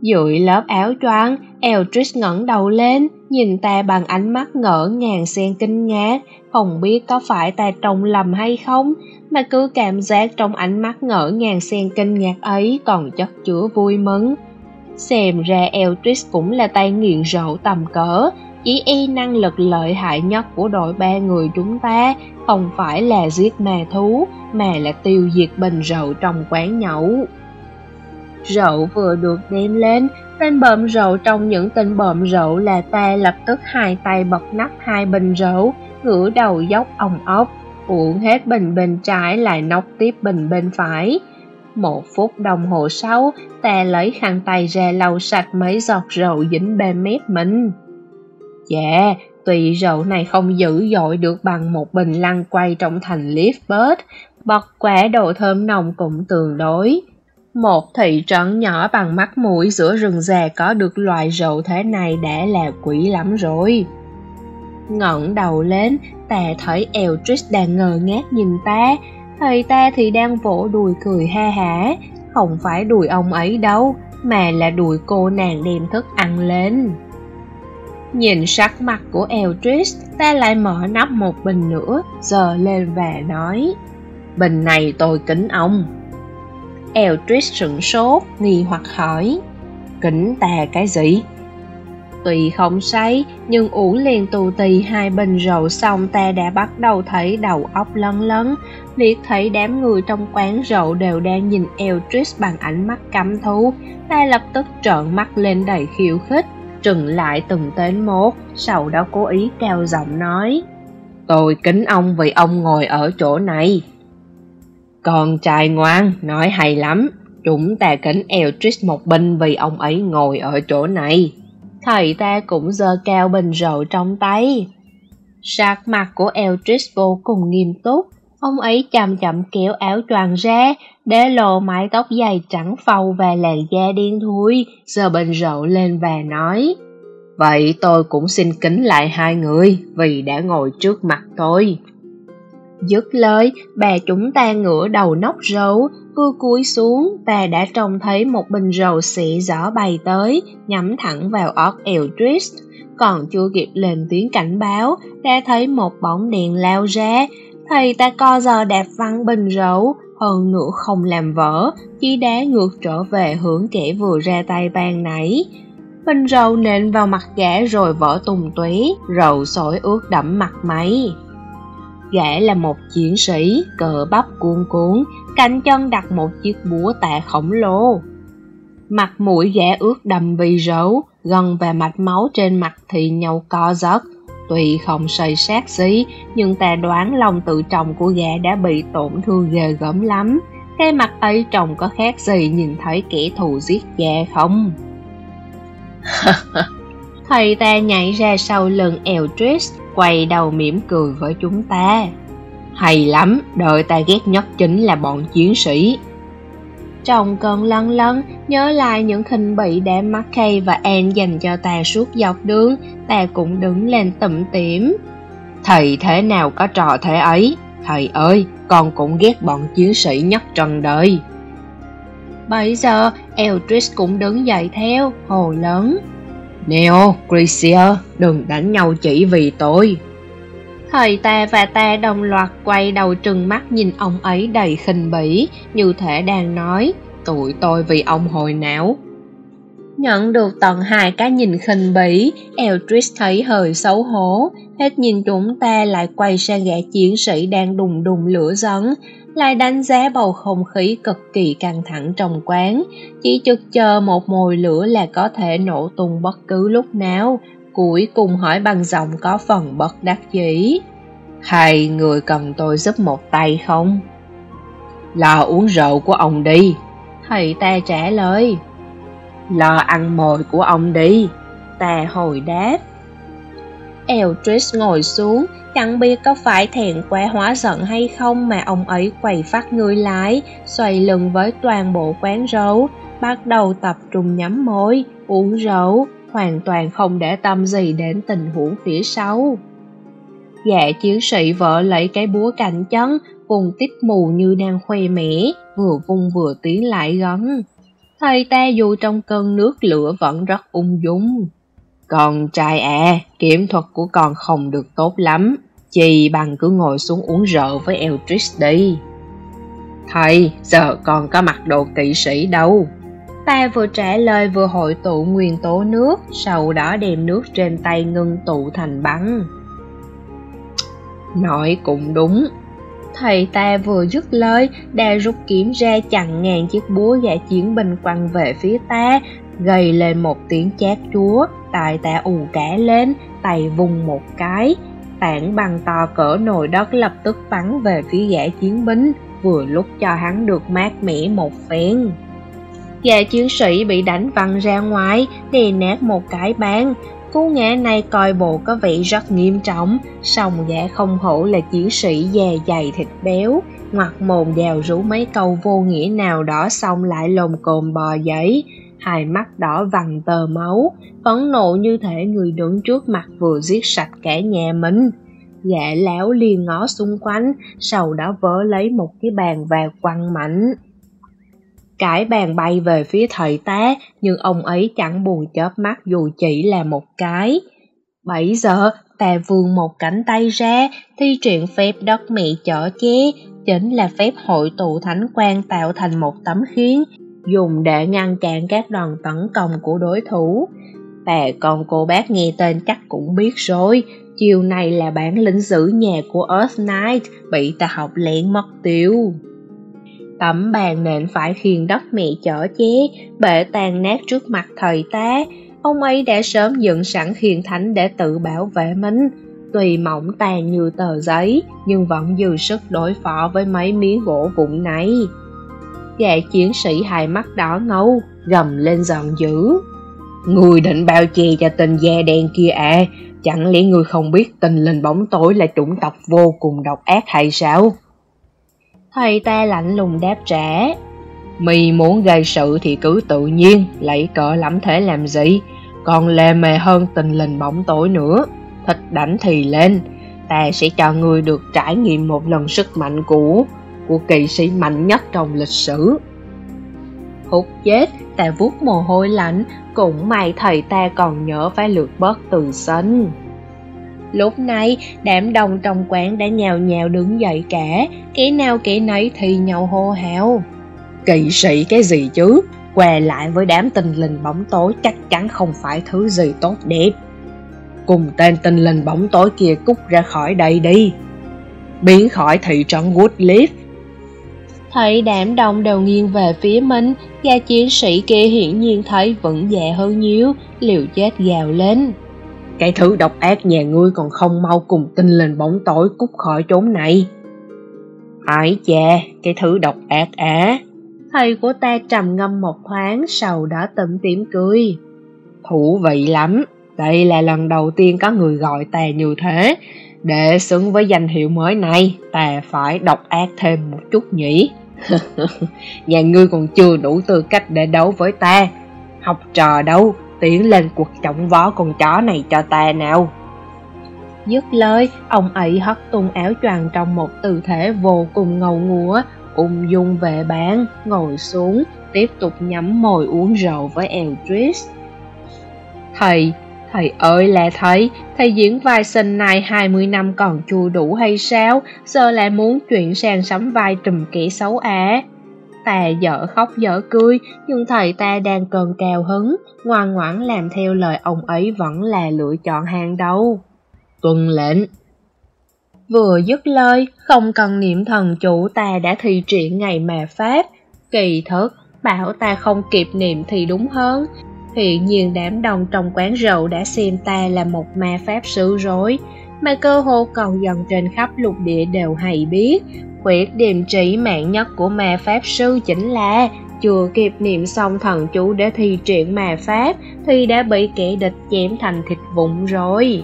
Dụi lớp áo choàng, Eldritch ngẩng đầu lên, nhìn ta bằng ánh mắt ngỡ ngàng xen kinh ngạc, không biết có phải ta trông lầm hay không, mà cứ cảm giác trong ánh mắt ngỡ ngàng xen kinh ngạc ấy còn chất chứa vui mừng. Xem ra Eldritch cũng là tay nghiện rượu tầm cỡ, chỉ y năng lực lợi hại nhất của đội ba người chúng ta không phải là giết ma thú, mà là tiêu diệt bình rượu trong quán nhậu. Rượu vừa được đem lên, tên bợm rượu trong những tên bợm rượu là ta lập tức hai tay bật nắp hai bình rượu, ngửa đầu dốc ông ốc, uống hết bình bên trái lại nóc tiếp bình bên phải. Một phút đồng hồ sau, ta lấy khăn tay ra lau sạch mấy giọt rượu dính bên mép mình. Dạ, tuy rượu này không dữ dội được bằng một bình lăn quay trong thành Leafbird, bọt quả đồ thơm nồng cũng tương đối. Một thị trấn nhỏ bằng mắt mũi giữa rừng già có được loại rượu thế này đã là quỷ lắm rồi. ngẩng đầu lên, ta thấy Eldritch đang ngờ ngác nhìn ta, thầy ta thì đang vỗ đùi cười ha hả, không phải đùi ông ấy đâu, mà là đùi cô nàng đem thức ăn lên. Nhìn sắc mặt của Eldritch, ta lại mở nắp một bình nữa, giờ lên và nói. Bình này tôi kính ông. Eldritch sửng sốt, nghi hoặc hỏi. Kính ta cái gì? Tuy không say, nhưng uống liền tù tì hai bình rượu xong ta đã bắt đầu thấy đầu óc lấn lấn, liệt thấy đám người trong quán rượu đều đang nhìn Eldritch bằng ánh mắt căm thú, ta lập tức trợn mắt lên đầy khiêu khích trừng lại từng tên một, sau đó cố ý cao giọng nói. Tôi kính ông vì ông ngồi ở chỗ này. Con trai ngoan, nói hay lắm, chúng ta kính eldritch một binh vì ông ấy ngồi ở chỗ này. Thầy ta cũng giơ cao bình rượu trong tay. Sắc mặt của eldritch vô cùng nghiêm túc, ông ấy chậm chậm kéo áo choàng ra, để lộ mái tóc dài trắng phau và làn da đen thui, giơ bình rượu lên và nói Vậy tôi cũng xin kính lại hai người vì đã ngồi trước mặt tôi. Dứt lời, bà chúng ta ngửa đầu nóc rượu, vừa cúi xuống, bà đã trông thấy một bình rượu xị giỏ bay tới, nhắm thẳng vào óc Eldridge. Còn chưa kịp lên tiếng cảnh báo, đã thấy một bóng đèn lao ra, thầy ta co giờ đạp văng bình rấu, hơn nữa không làm vỡ, chỉ đá ngược trở về hướng kẻ vừa ra tay ban nãy. Bình rầu nện vào mặt gã rồi vỡ tùng túy, rầu sỏi ướt đẫm mặt máy. Gã là một chiến sĩ, cờ bắp cuôn cuốn, cạnh chân đặt một chiếc búa tạ khổng lồ. Mặt mũi gã ướt đầm vì rấu, gần và mạch máu trên mặt thì nhau co giật, Tuy không xây sát gì, nhưng ta đoán lòng tự trọng của gã đã bị tổn thương ghê gớm lắm. Cái mặt ấy trông có khác gì nhìn thấy kẻ thù giết cha không? Thầy ta nhảy ra sau lưng Eldridge, quay đầu mỉm cười với chúng ta. Hay lắm, đời ta ghét nhất chính là bọn chiến sĩ. Trong cơn lân lân, nhớ lại những khinh bị đã Mackay và Anne dành cho ta suốt dọc đường, ta cũng đứng lên tẩm tỉm. Thầy thế nào có trò thế ấy? Thầy ơi, con cũng ghét bọn chiến sĩ nhất trần đời. Bây giờ, Eldridge cũng đứng dậy theo, hồ lớn. Neo, Gracia, đừng đánh nhau chỉ vì tôi thời ta và ta đồng loạt quay đầu trừng mắt nhìn ông ấy đầy khinh bỉ, như thể đang nói, tụi tôi vì ông hồi não. Nhận được tận hai cái nhìn khinh bỉ, eldris thấy hơi xấu hổ, hết nhìn chúng ta lại quay sang gã chiến sĩ đang đùng đùng lửa giận, lại đánh giá bầu không khí cực kỳ căng thẳng trong quán, chỉ chực chờ một mồi lửa là có thể nổ tung bất cứ lúc nào, cuối cùng hỏi bằng giọng có phần bất đắc dĩ. Hai người cần tôi giúp một tay không? Lo uống rượu của ông đi. Thầy ta trả lời. Lo ăn mồi của ông đi, ta hồi đáp. Eldritch ngồi xuống, chẳng biết có phải thẹn quá hóa giận hay không mà ông ấy quầy phát người lái, xoay lưng với toàn bộ quán rấu, bắt đầu tập trung nhắm môi, uống rượu, hoàn toàn không để tâm gì đến tình huống phía sau. Dạ chiến sĩ vợ lấy cái búa cạnh chân, vùng tiếp mù như đang khoe mẽ, vừa vung vừa tiến lại gần. Thầy ta dù trong cơn nước lửa vẫn rất ung dung. Còn trai à, kiểm thuật của con không được tốt lắm, chị bằng cứ ngồi xuống uống rượu với Eldritch đi. Thầy, giờ còn có mặc đồ kỵ sĩ đâu. Ta vừa trả lời vừa hội tụ nguyên tố nước, sau đó đem nước trên tay ngưng tụ thành băng. Nói cũng đúng. Thầy ta vừa dứt lời, đã rút kiếm ra chặn ngàn chiếc búa giả chiến binh quăng về phía ta, gầy lên một tiếng chát chúa, tài ta ù cả lên, tay vùng một cái. Tảng bằng to cỡ nồi đất lập tức bắn về phía gã chiến binh, vừa lúc cho hắn được mát mẻ một phen. Gã chiến sĩ bị đánh văng ra ngoài, đè nát một cái bàn, Cú ngã này coi bộ có vẻ rất nghiêm trọng, song gã không hổ là chiến sĩ da dày thịt béo, ngoặt mồm đèo rú mấy câu vô nghĩa nào đó xong lại lồm cồm bò giấy, hai mắt đỏ vằn tờ máu, phẫn nộ như thể người đứng trước mặt vừa giết sạch cả nhà mình. Gã lão liền ngó xung quanh, sau đó vỡ lấy một cái bàn và quăng mạnh. Cái bàn bay về phía thầy tá, nhưng ông ấy chẳng buồn chớp mắt dù chỉ là một cái. Bảy giờ, ta vươn một cánh tay ra, thi triển phép đất mẹ chở chế chính là phép hội tụ thánh quan tạo thành một tấm khiên, dùng để ngăn chặn các đòn tấn công của đối thủ. Bà con cô bác nghe tên chắc cũng biết rồi, chiều này là bản lĩnh giữ nhà của Earth Knight bị ta học lén mất tiêu. Tấm bàn nện phải khiên đất mẹ chở ché, bể tan nát trước mặt thầy tá. Ông ấy đã sớm dựng sẵn khiên thánh để tự bảo vệ mình. Tùy mỏng tàn như tờ giấy, nhưng vẫn dư sức đối phó với mấy miếng gỗ vụn này. Gã chiến sĩ hai mắt đỏ ngâu, gầm lên giận dữ. Người định bao che cho tình da đen kia à, chẳng lẽ người không biết tình linh bóng tối là chủng tộc vô cùng độc ác hay sao? Thầy ta lạnh lùng đáp trả. Mì muốn gây sự thì cứ tự nhiên, lấy cỡ lắm thế làm gì, còn lề mề hơn tình linh bóng tối nữa. Thịt đánh thì lên, ta sẽ cho người được trải nghiệm một lần sức mạnh của của kỵ sĩ mạnh nhất trong lịch sử. Hút chết, ta vuốt mồ hôi lạnh, cũng may thầy ta còn nhớ phải lượt bớt từ sân. Lúc này, đám đông trong quán đã nhào nhào đứng dậy cả, kẻ nào kẻ nấy thì nhau hô hào. Kỵ sĩ cái gì chứ, què lại với đám tinh linh bóng tối chắc chắn không phải thứ gì tốt đẹp. Cùng tên tinh linh bóng tối kia cút ra khỏi đây đi. Biến khỏi thị trấn Woodleaf. Thấy đám đông đều nghiêng về phía mình, gia chiến sĩ kia hiển nhiên thấy vẫn dạ hơn nhiều, liều chết gào lên. Cái thứ độc ác nhà ngươi còn không mau cùng tinh lên bóng tối cút khỏi chốn này. Ái chà, cái thứ độc ác á. Thầy của ta trầm ngâm một thoáng, sau đó tẩm tím cười. Thú vị lắm, đây là lần đầu tiên có người gọi ta như thế. Để xứng với danh hiệu mới này, ta phải độc ác thêm một chút nhỉ. Nhà ngươi còn chưa đủ tư cách để đấu với ta. Học trò đâu, tiến lên cuộc trọng vó con chó này cho ta nào. Dứt lời, ông ấy hất tung áo choàng trong một tư thế vô cùng ngầu ngúa, ung dung về bàn, ngồi xuống, tiếp tục nhắm mồi uống rượu với eldritch Thầy, thầy ơi là thầy, thầy diễn vai sinh này 20 năm còn chưa đủ hay sao, giờ lại muốn chuyển sang sắm vai trùm kẻ xấu á. Ta dở khóc dở cười, nhưng thầy ta đang cơn cao hứng, ngoan ngoãn làm theo lời ông ấy vẫn là lựa chọn hàng đầu. Tuân lệnh Vừa dứt lời, không cần niệm thần chủ ta đã thi triển ngày mà Pháp. Kỳ thức, bảo ta không kịp niệm thì đúng hơn. Hiện nhiên đám đông trong quán rượu đã xem ta là một ma pháp sư rồi, mà cơ hồ cầu dần trên khắp lục địa đều hay biết Khuyết điểm trí mạng nhất của ma pháp sư chính là, chưa kịp niệm xong thần chú để thi triển ma pháp, thì đã bị kẻ địch chém thành thịt vụn rồi.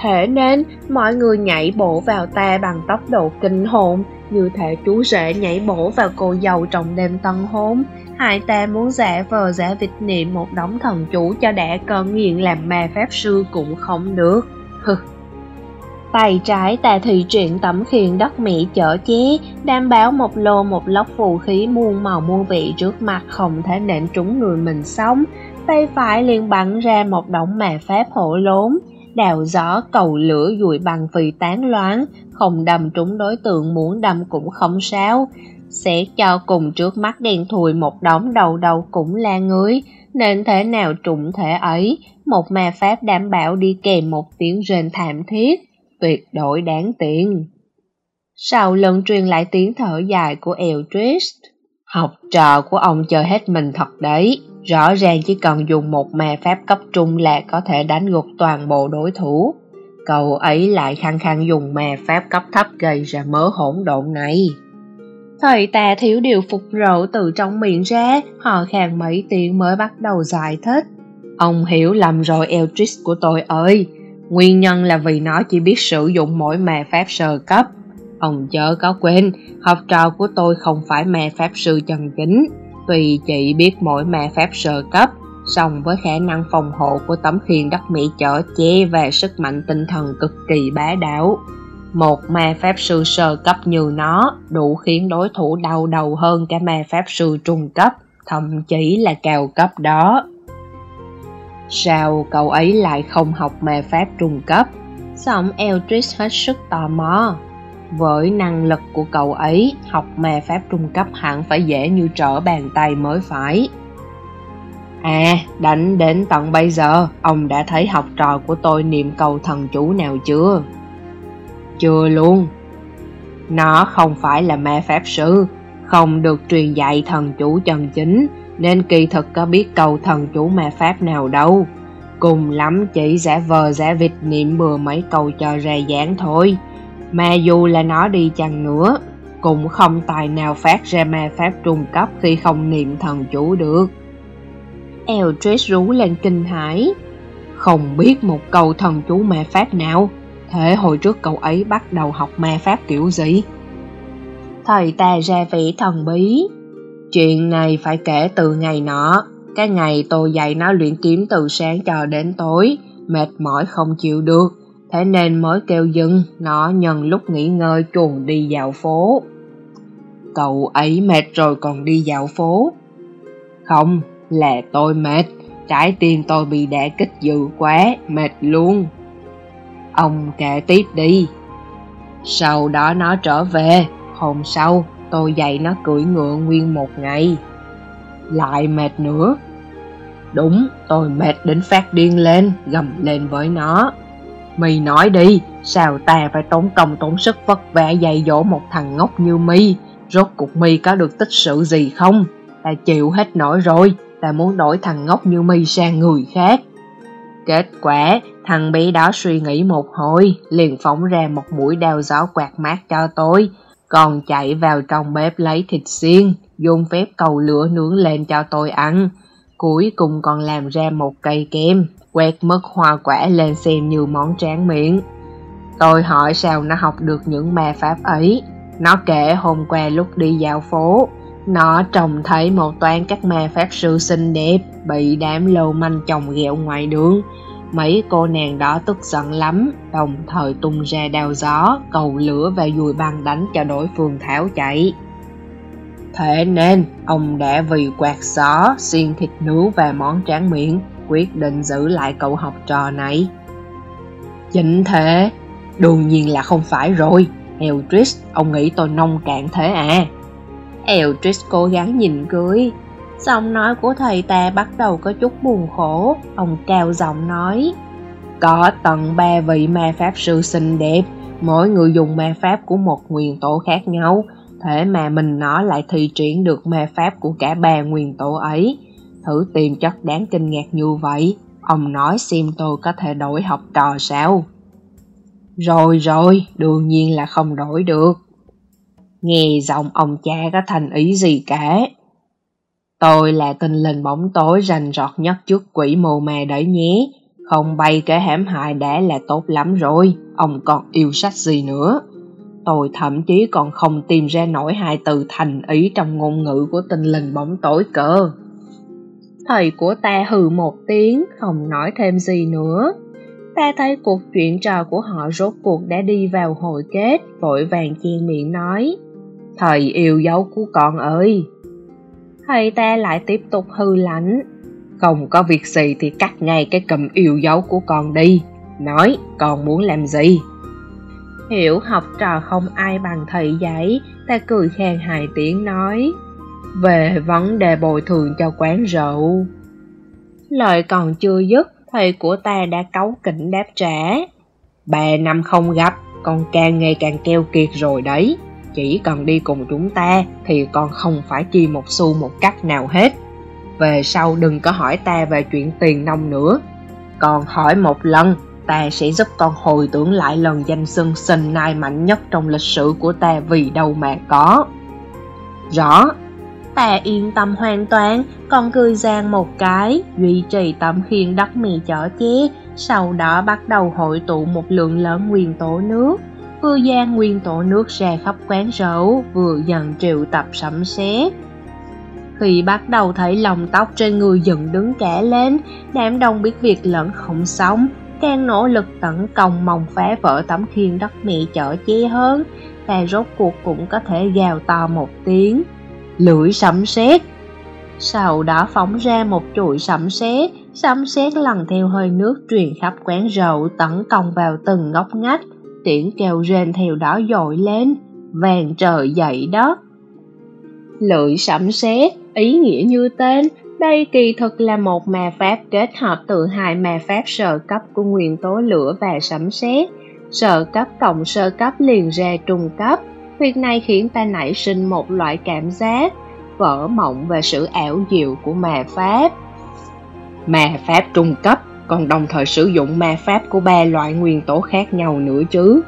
Thế nên, mọi người nhảy bổ vào ta bằng tốc độ kinh hồn, như thể chú rể nhảy bổ vào cô dâu trong đêm tân hôn. Hai ta muốn giả vờ giả vịt niệm một đống thần chú cho đã cơn nghiện làm ma pháp sư cũng không được. Hừ tay trái ta thị truyện tẩm khiên đất mỹ chở chế đảm bảo một lô một lốc phù khí muôn màu muôn vị trước mặt không thể nện trúng người mình sống. Tay phải liền bắn ra một đống mè pháp hổ lốn. Đào gió, cầu lửa, dùi bằng vì tán loáng. Không đâm trúng đối tượng, muốn đâm cũng không sao. Sẽ cho cùng trước mắt đen thùi một đống đầu đầu cũng la người nên thế nào trụng thể ấy? Một ma pháp đảm bảo đi kèm một tiếng rền thảm thiết tuyệt đối đáng tiền. Sau lần truyền lại tiếng thở dài của Eldritch, học trò của ông chơi hết mình thật đấy. Rõ ràng chỉ cần dùng một ma pháp cấp trung là có thể đánh gục toàn bộ đối thủ. Cậu ấy lại khăng khăng dùng ma pháp cấp thấp gây ra mớ hỗn độn này. Thầy ta thiếu điều phục rượu từ trong miệng ra, họ khàng mấy tiếng mới bắt đầu giải thích. Ông hiểu lầm rồi, eldritch của tôi ơi nguyên nhân là vì nó chỉ biết sử dụng mỗi mè pháp sơ cấp. Ông chớ có quên, học trò của tôi không phải mè pháp sư chân chính tuy chỉ biết mỗi mè pháp sơ cấp, song với khả năng phòng hộ của tấm khiên đất mỹ chở che và sức mạnh tinh thần cực kỳ bá đạo. Một ma pháp sư sơ cấp như nó đủ khiến đối thủ đau đầu hơn cả ma pháp sư trung cấp, thậm chí là cao cấp đó sao cậu ấy lại không học ma pháp trung cấp? Giọng eldritch hết sức tò mò. Với năng lực của cậu ấy, học ma pháp trung cấp hẳn phải dễ như trở bàn tay mới phải. À đánh đến tận bây giờ, ông đã thấy học trò của tôi niệm câu thần chú nào chưa? Chưa luôn. Nó không phải là ma pháp sư, không được truyền dạy thần chú chân chính nên kỳ thực có biết cầu thần chú ma pháp nào đâu. Cùng lắm chỉ giả vờ giả vịt niệm bừa mấy câu cho rè dáng thôi. Mà dù là nó đi chăng nữa, cũng không tài nào phát ra ma pháp trung cấp khi không niệm thần chú được. Eldritch rú lên kinh hãi. Không biết một câu thần chú ma pháp nào, thế hồi trước cậu ấy bắt đầu học ma pháp kiểu gì? Thầy ta ra vị thần bí chuyện này phải kể từ ngày nọ. Cái ngày tôi dạy nó luyện kiếm từ sáng cho đến tối, mệt mỏi không chịu được. Thế nên mới kêu dừng, nó nhân lúc nghỉ ngơi chuồn đi dạo phố. Cậu ấy mệt rồi còn đi dạo phố. Không là tôi mệt. Trái tim tôi bị đả kích dữ quá, mệt luôn. Ông kể tiếp đi. Sau đó nó trở về. Hôm sau tôi dạy nó cưỡi ngựa nguyên một ngày. Lại mệt nữa. Đúng, tôi mệt đến phát điên lên, gầm lên với nó. Mi nói đi, sao ta phải tốn công tốn sức vất vả dạy dỗ một thằng ngốc như mi? Rốt cuộc mi có được tích sự gì không? Ta chịu hết nổi rồi, ta muốn đổi thằng ngốc như mi sang người khác. Kết quả, thằng bé đó suy nghĩ một hồi, liền phóng ra một mũi đao gió quạt mát cho tôi còn chạy vào trong bếp lấy thịt xiên, dùng phép cầu lửa nướng lên cho tôi ăn. Cuối cùng còn làm ra một cây kem quẹt mất hoa quả lên xem như món tráng miệng. Tôi hỏi sao nó học được những ma pháp ấy. Nó kể hôm qua lúc đi dạo phố, nó trông thấy một toán các ma pháp sư xinh đẹp, bị đám lâu manh chồng ghẹo ngoài đường mấy cô nàng đó tức giận lắm, đồng thời tung ra đao gió, cầu lửa và dùi băng đánh cho đối phương tháo chạy. Thế nên, ông đã vì quạt gió, xiên thịt nướng và món tráng miệng, quyết định giữ lại cậu học trò này. Chính thế, đương nhiên là không phải rồi. Eldritch, ông nghĩ tôi nông cạn thế à? Eldritch cố gắng nhìn cười giọng nói của thầy ta bắt đầu có chút buồn khổ. Ông cao giọng nói, có tận ba vị ma pháp sư xinh đẹp, mỗi người dùng ma pháp của một nguyên tố khác nhau. Thế mà mình nó lại thi triển được ma pháp của cả ba nguyên tố ấy. Thử tìm chất đáng kinh ngạc như vậy, ông nói xem tôi có thể đổi học trò sao. Rồi rồi, đương nhiên là không đổi được. Nghe giọng ông cha có thành ý gì cả. Tôi là tinh linh bóng tối rành rọt nhất trước quỷ mù mè đấy nhé. Không bay kẻ hãm hại đã là tốt lắm rồi, ông còn yêu sách gì nữa. Tôi thậm chí còn không tìm ra nổi hai từ thành ý trong ngôn ngữ của tinh linh bóng tối cơ. Thầy của ta hừ một tiếng, không nói thêm gì nữa. Ta thấy cuộc chuyện trò của họ rốt cuộc đã đi vào hồi kết, vội vàng chen miệng nói. Thầy yêu dấu của con ơi! Thầy ta lại tiếp tục hư lạnh. Không có việc gì thì cắt ngay cái cầm yêu dấu của con đi. Nói, con muốn làm gì? Hiểu học trò không ai bằng thầy giấy, ta cười khen hai tiếng nói. Về vấn đề bồi thường cho quán rượu. Lời còn chưa dứt, thầy của ta đã cấu kỉnh đáp trả. Ba năm không gặp, con càng ngày càng keo kiệt rồi đấy. Chỉ cần đi cùng chúng ta thì con không phải chi một xu một cách nào hết. Về sau đừng có hỏi ta về chuyện tiền nông nữa. Còn hỏi một lần, ta sẽ giúp con hồi tưởng lại lần danh xưng sinh nai mạnh nhất trong lịch sử của ta vì đâu mà có. Rõ, ta yên tâm hoàn toàn, còn cười giang một cái, duy trì tấm khiên đất mì chở ché, sau đó bắt đầu hội tụ một lượng lớn nguyên tố nước. Vừa gian nguyên tổ nước ra khắp quán rượu, vừa dần triệu tập sẩm sét. Khi bắt đầu thấy lòng tóc trên người dựng đứng cả lên, đám đông biết việc lẫn không sống, càng nỗ lực tấn công mong phá vỡ tấm khiên đất mẹ chở che hơn, và rốt cuộc cũng có thể gào to một tiếng. Lưỡi sẩm sét. Sau đó phóng ra một chuỗi sẩm sét. Sấm sét lần theo hơi nước truyền khắp quán rượu tấn công vào từng ngóc ngách tiếng kêu rên theo đó dội lên, vàng trời dậy đó. Lưỡi sẫm sét, ý nghĩa như tên, đây kỳ thực là một ma pháp kết hợp từ hai ma pháp sơ cấp của nguyên tố lửa và sấm sét. Sơ cấp cộng sơ cấp liền ra trung cấp. Việc này khiến ta nảy sinh một loại cảm giác vỡ mộng về sự ảo diệu của ma pháp. Ma pháp trung cấp còn đồng thời sử dụng ma pháp của ba loại nguyên tố khác nhau nữa chứ.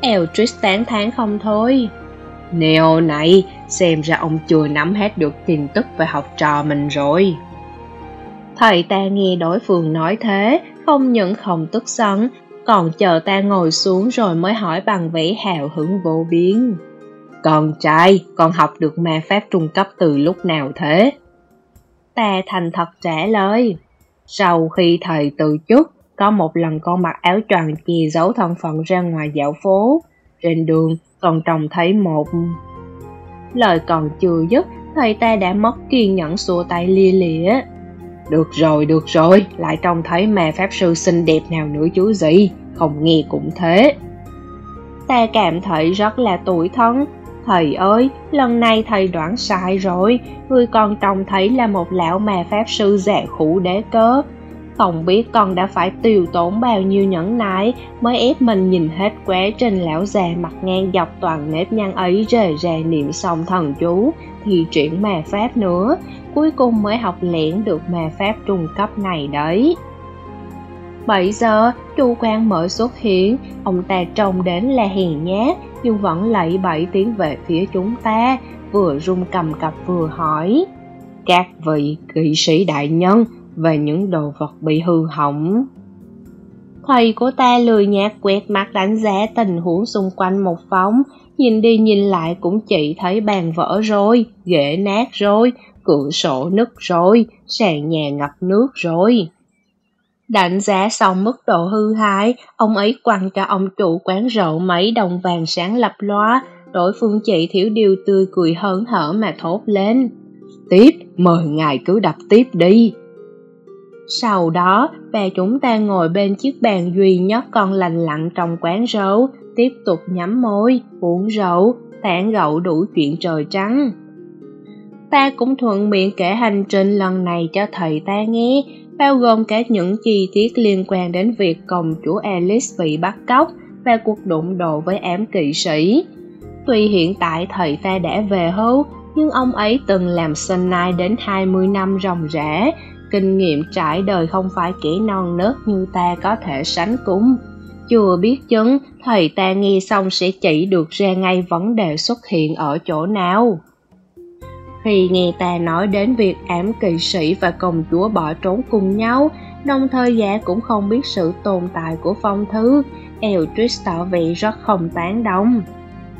Eldritch tán thán không thôi. Neo này, xem ra ông chưa nắm hết được tin tức về học trò mình rồi. Thầy ta nghe đối phương nói thế, không những không tức giận, còn chờ ta ngồi xuống rồi mới hỏi bằng vẻ hào hứng vô biến. Con trai, con học được ma pháp trung cấp từ lúc nào thế? Ta thành thật trả lời. Sau khi thầy từ chức, có một lần con mặc áo choàng che giấu thân phận ra ngoài dạo phố. Trên đường, còn trông thấy một... Lời còn chưa dứt, thầy ta đã mất kiên nhẫn xua tay lia lịa. Được rồi, được rồi, lại trông thấy mẹ pháp sư xinh đẹp nào nữa chứ gì, không nghe cũng thế. Ta cảm thấy rất là tủi thân, Thầy ơi, lần này thầy đoán sai rồi, người con trông thấy là một lão mà pháp sư giả khủ đế cớ. Không biết con đã phải tiêu tốn bao nhiêu nhẫn nại mới ép mình nhìn hết quá trình lão già mặt ngang dọc toàn nếp nhăn ấy rề rề niệm xong thần chú, thì chuyển mà pháp nữa, cuối cùng mới học lẻn được mà pháp trung cấp này đấy. Bây giờ, chu quan mới xuất hiện, ông ta trông đến là hèn nhát, nhưng vẫn lạy bậy tiến về phía chúng ta, vừa rung cầm cập vừa hỏi. Các vị kỵ sĩ đại nhân về những đồ vật bị hư hỏng. Thầy của ta lười nhạt quẹt mặt đánh giá tình huống xung quanh một phóng, nhìn đi nhìn lại cũng chỉ thấy bàn vỡ rồi, ghế nát rồi, cửa sổ nứt rồi, sàn nhà ngập nước rồi. Đánh giá xong mức độ hư hại, ông ấy quăng cho ông chủ quán rượu mấy đồng vàng sáng lập loa, đối phương chị thiếu điều tươi cười hớn hở mà thốt lên. Tiếp, mời ngài cứ đập tiếp đi. Sau đó, bà chúng ta ngồi bên chiếc bàn duy nhất còn lành lặn trong quán rượu, tiếp tục nhắm môi, uống rượu, tản gậu đủ chuyện trời trắng. Ta cũng thuận miệng kể hành trình lần này cho thầy ta nghe, bao gồm cả những chi tiết liên quan đến việc công chúa Alice bị bắt cóc và cuộc đụng độ với ám kỵ sĩ. Tuy hiện tại thầy ta đã về hưu, nhưng ông ấy từng làm sinh nai đến 20 năm ròng rã, kinh nghiệm trải đời không phải kỹ non nớt như ta có thể sánh cúng. Chưa biết chứng, thầy ta nghe xong sẽ chỉ được ra ngay vấn đề xuất hiện ở chỗ nào. Khi nghe ta nói đến việc ám kỵ sĩ và công chúa bỏ trốn cùng nhau, đồng thời giả cũng không biết sự tồn tại của phong thứ, Eldritch tỏ vẻ rất không tán đồng.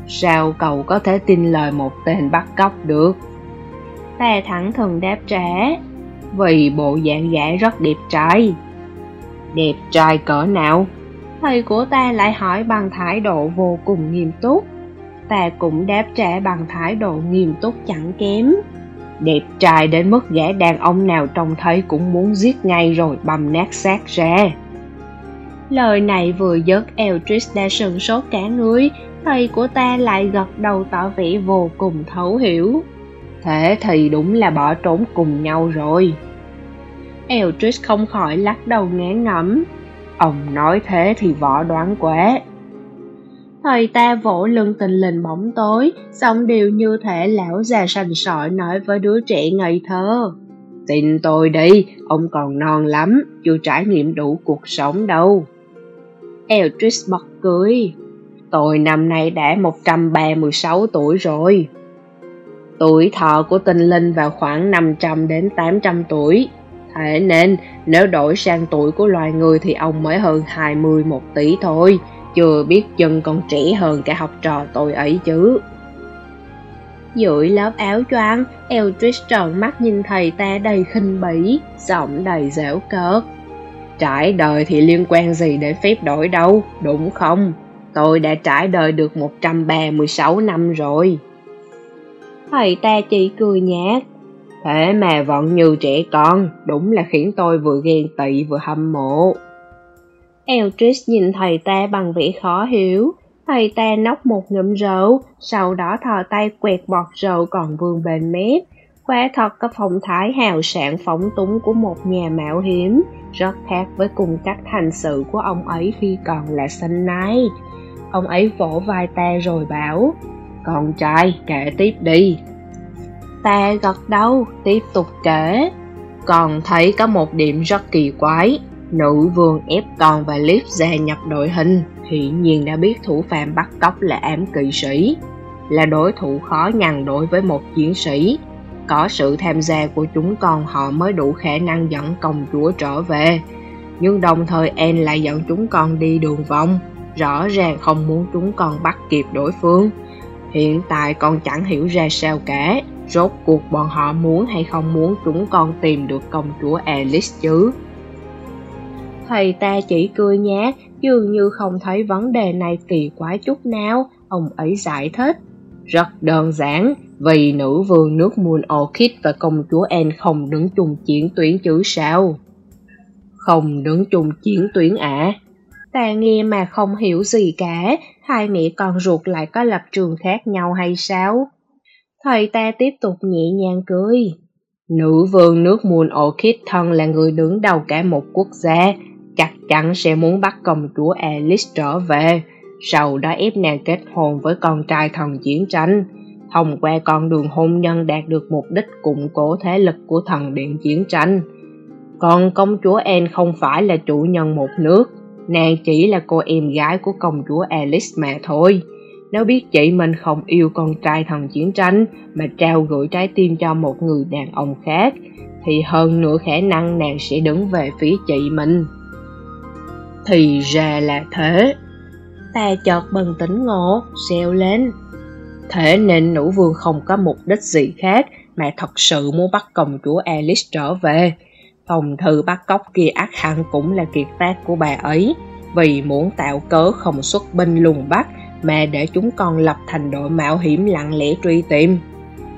Sao cậu có thể tin lời một tên bắt cóc được? Ta thẳng thừng đáp trả, vì bộ dạng gã rất đẹp trai. Đẹp trai cỡ nào? Thầy của ta lại hỏi bằng thái độ vô cùng nghiêm túc. Ta cũng đáp trả bằng thái độ nghiêm túc chẳng kém. Đẹp trai đến mức gã đàn ông nào trông thấy cũng muốn giết ngay rồi bầm nát xác ra. Lời này vừa dứt Eldritch đã sừng sốt cả người, thầy của ta lại gật đầu tỏ vẻ vô cùng thấu hiểu. Thế thì đúng là bỏ trốn cùng nhau rồi. Eldritch không khỏi lắc đầu ngán ngẩm. Ông nói thế thì võ đoán quá. Thầy ta vỗ lưng tình lình bóng tối, xong đều như thể lão già sành sỏi nói với đứa trẻ ngây thơ. Tin tôi đi, ông còn non lắm, chưa trải nghiệm đủ cuộc sống đâu. Eldritch bật cười. Tôi năm nay đã 136 tuổi rồi. Tuổi thọ của tinh linh vào khoảng 500 đến 800 tuổi. Thế nên, nếu đổi sang tuổi của loài người thì ông mới hơn 21 tỷ thôi. Chưa biết chân còn trẻ hơn cả học trò tôi ấy chứ. Dưới lớp áo choàng, Eldritch tròn mắt nhìn thầy ta đầy khinh bỉ, giọng đầy dẻo cợt. Trải đời thì liên quan gì đến phép đổi đâu, đúng không? Tôi đã trải đời được 136 năm rồi. Thầy ta chỉ cười nhạt. Thế mà vẫn như trẻ con, đúng là khiến tôi vừa ghen tị vừa hâm mộ. Eldritch nhìn thầy ta bằng vẻ khó hiểu. Thầy ta nốc một ngụm rượu, sau đó thò tay quẹt bọt rượu còn vương bên mép. Quả thật có phong thái hào sảng phóng túng của một nhà mạo hiểm, rất khác với cùng cách hành sự của ông ấy khi còn là sinh nái. Ông ấy vỗ vai ta rồi bảo, con trai kể tiếp đi. Ta gật đầu, tiếp tục kể. Còn thấy có một điểm rất kỳ quái, nữ vương ép con và Liv gia nhập đội hình, hiển nhiên đã biết thủ phạm bắt cóc là ám kỵ sĩ, là đối thủ khó nhằn đối với một chiến sĩ. Có sự tham gia của chúng con họ mới đủ khả năng dẫn công chúa trở về. Nhưng đồng thời En lại dẫn chúng con đi đường vòng, rõ ràng không muốn chúng con bắt kịp đối phương. Hiện tại con chẳng hiểu ra sao cả, rốt cuộc bọn họ muốn hay không muốn chúng con tìm được công chúa Alice chứ. Thầy ta chỉ cười nhát, dường như không thấy vấn đề này kỳ quái chút nào, ông ấy giải thích. Rất đơn giản, vì nữ vương nước Moon Orchid và công chúa Anne không đứng chung chiến tuyến chứ sao? Không đứng chung chiến tuyến ạ. À? Ta nghe mà không hiểu gì cả, hai mẹ con ruột lại có lập trường khác nhau hay sao? Thầy ta tiếp tục nhẹ nhàng cười. Nữ vương nước Moon Orchid thân là người đứng đầu cả một quốc gia, chắc chắn sẽ muốn bắt công chúa Alice trở về, sau đó ép nàng kết hôn với con trai thần chiến tranh, thông qua con đường hôn nhân đạt được mục đích củng cố thế lực của thần điện chiến tranh. Còn công chúa Anne không phải là chủ nhân một nước, nàng chỉ là cô em gái của công chúa Alice mà thôi. Nếu biết chị mình không yêu con trai thần chiến tranh mà trao gửi trái tim cho một người đàn ông khác, thì hơn nửa khả năng nàng sẽ đứng về phía chị mình. Thì ra là thế. Ta chợt bừng tỉnh ngộ, xeo lên. Thế nên nữ vương không có mục đích gì khác mà thật sự muốn bắt công chúa Alice trở về. Phòng thư bắt cóc kia ác hẳn cũng là kiệt tác của bà ấy, vì muốn tạo cớ không xuất binh lùng bắt mà để chúng con lập thành đội mạo hiểm lặng lẽ truy tìm.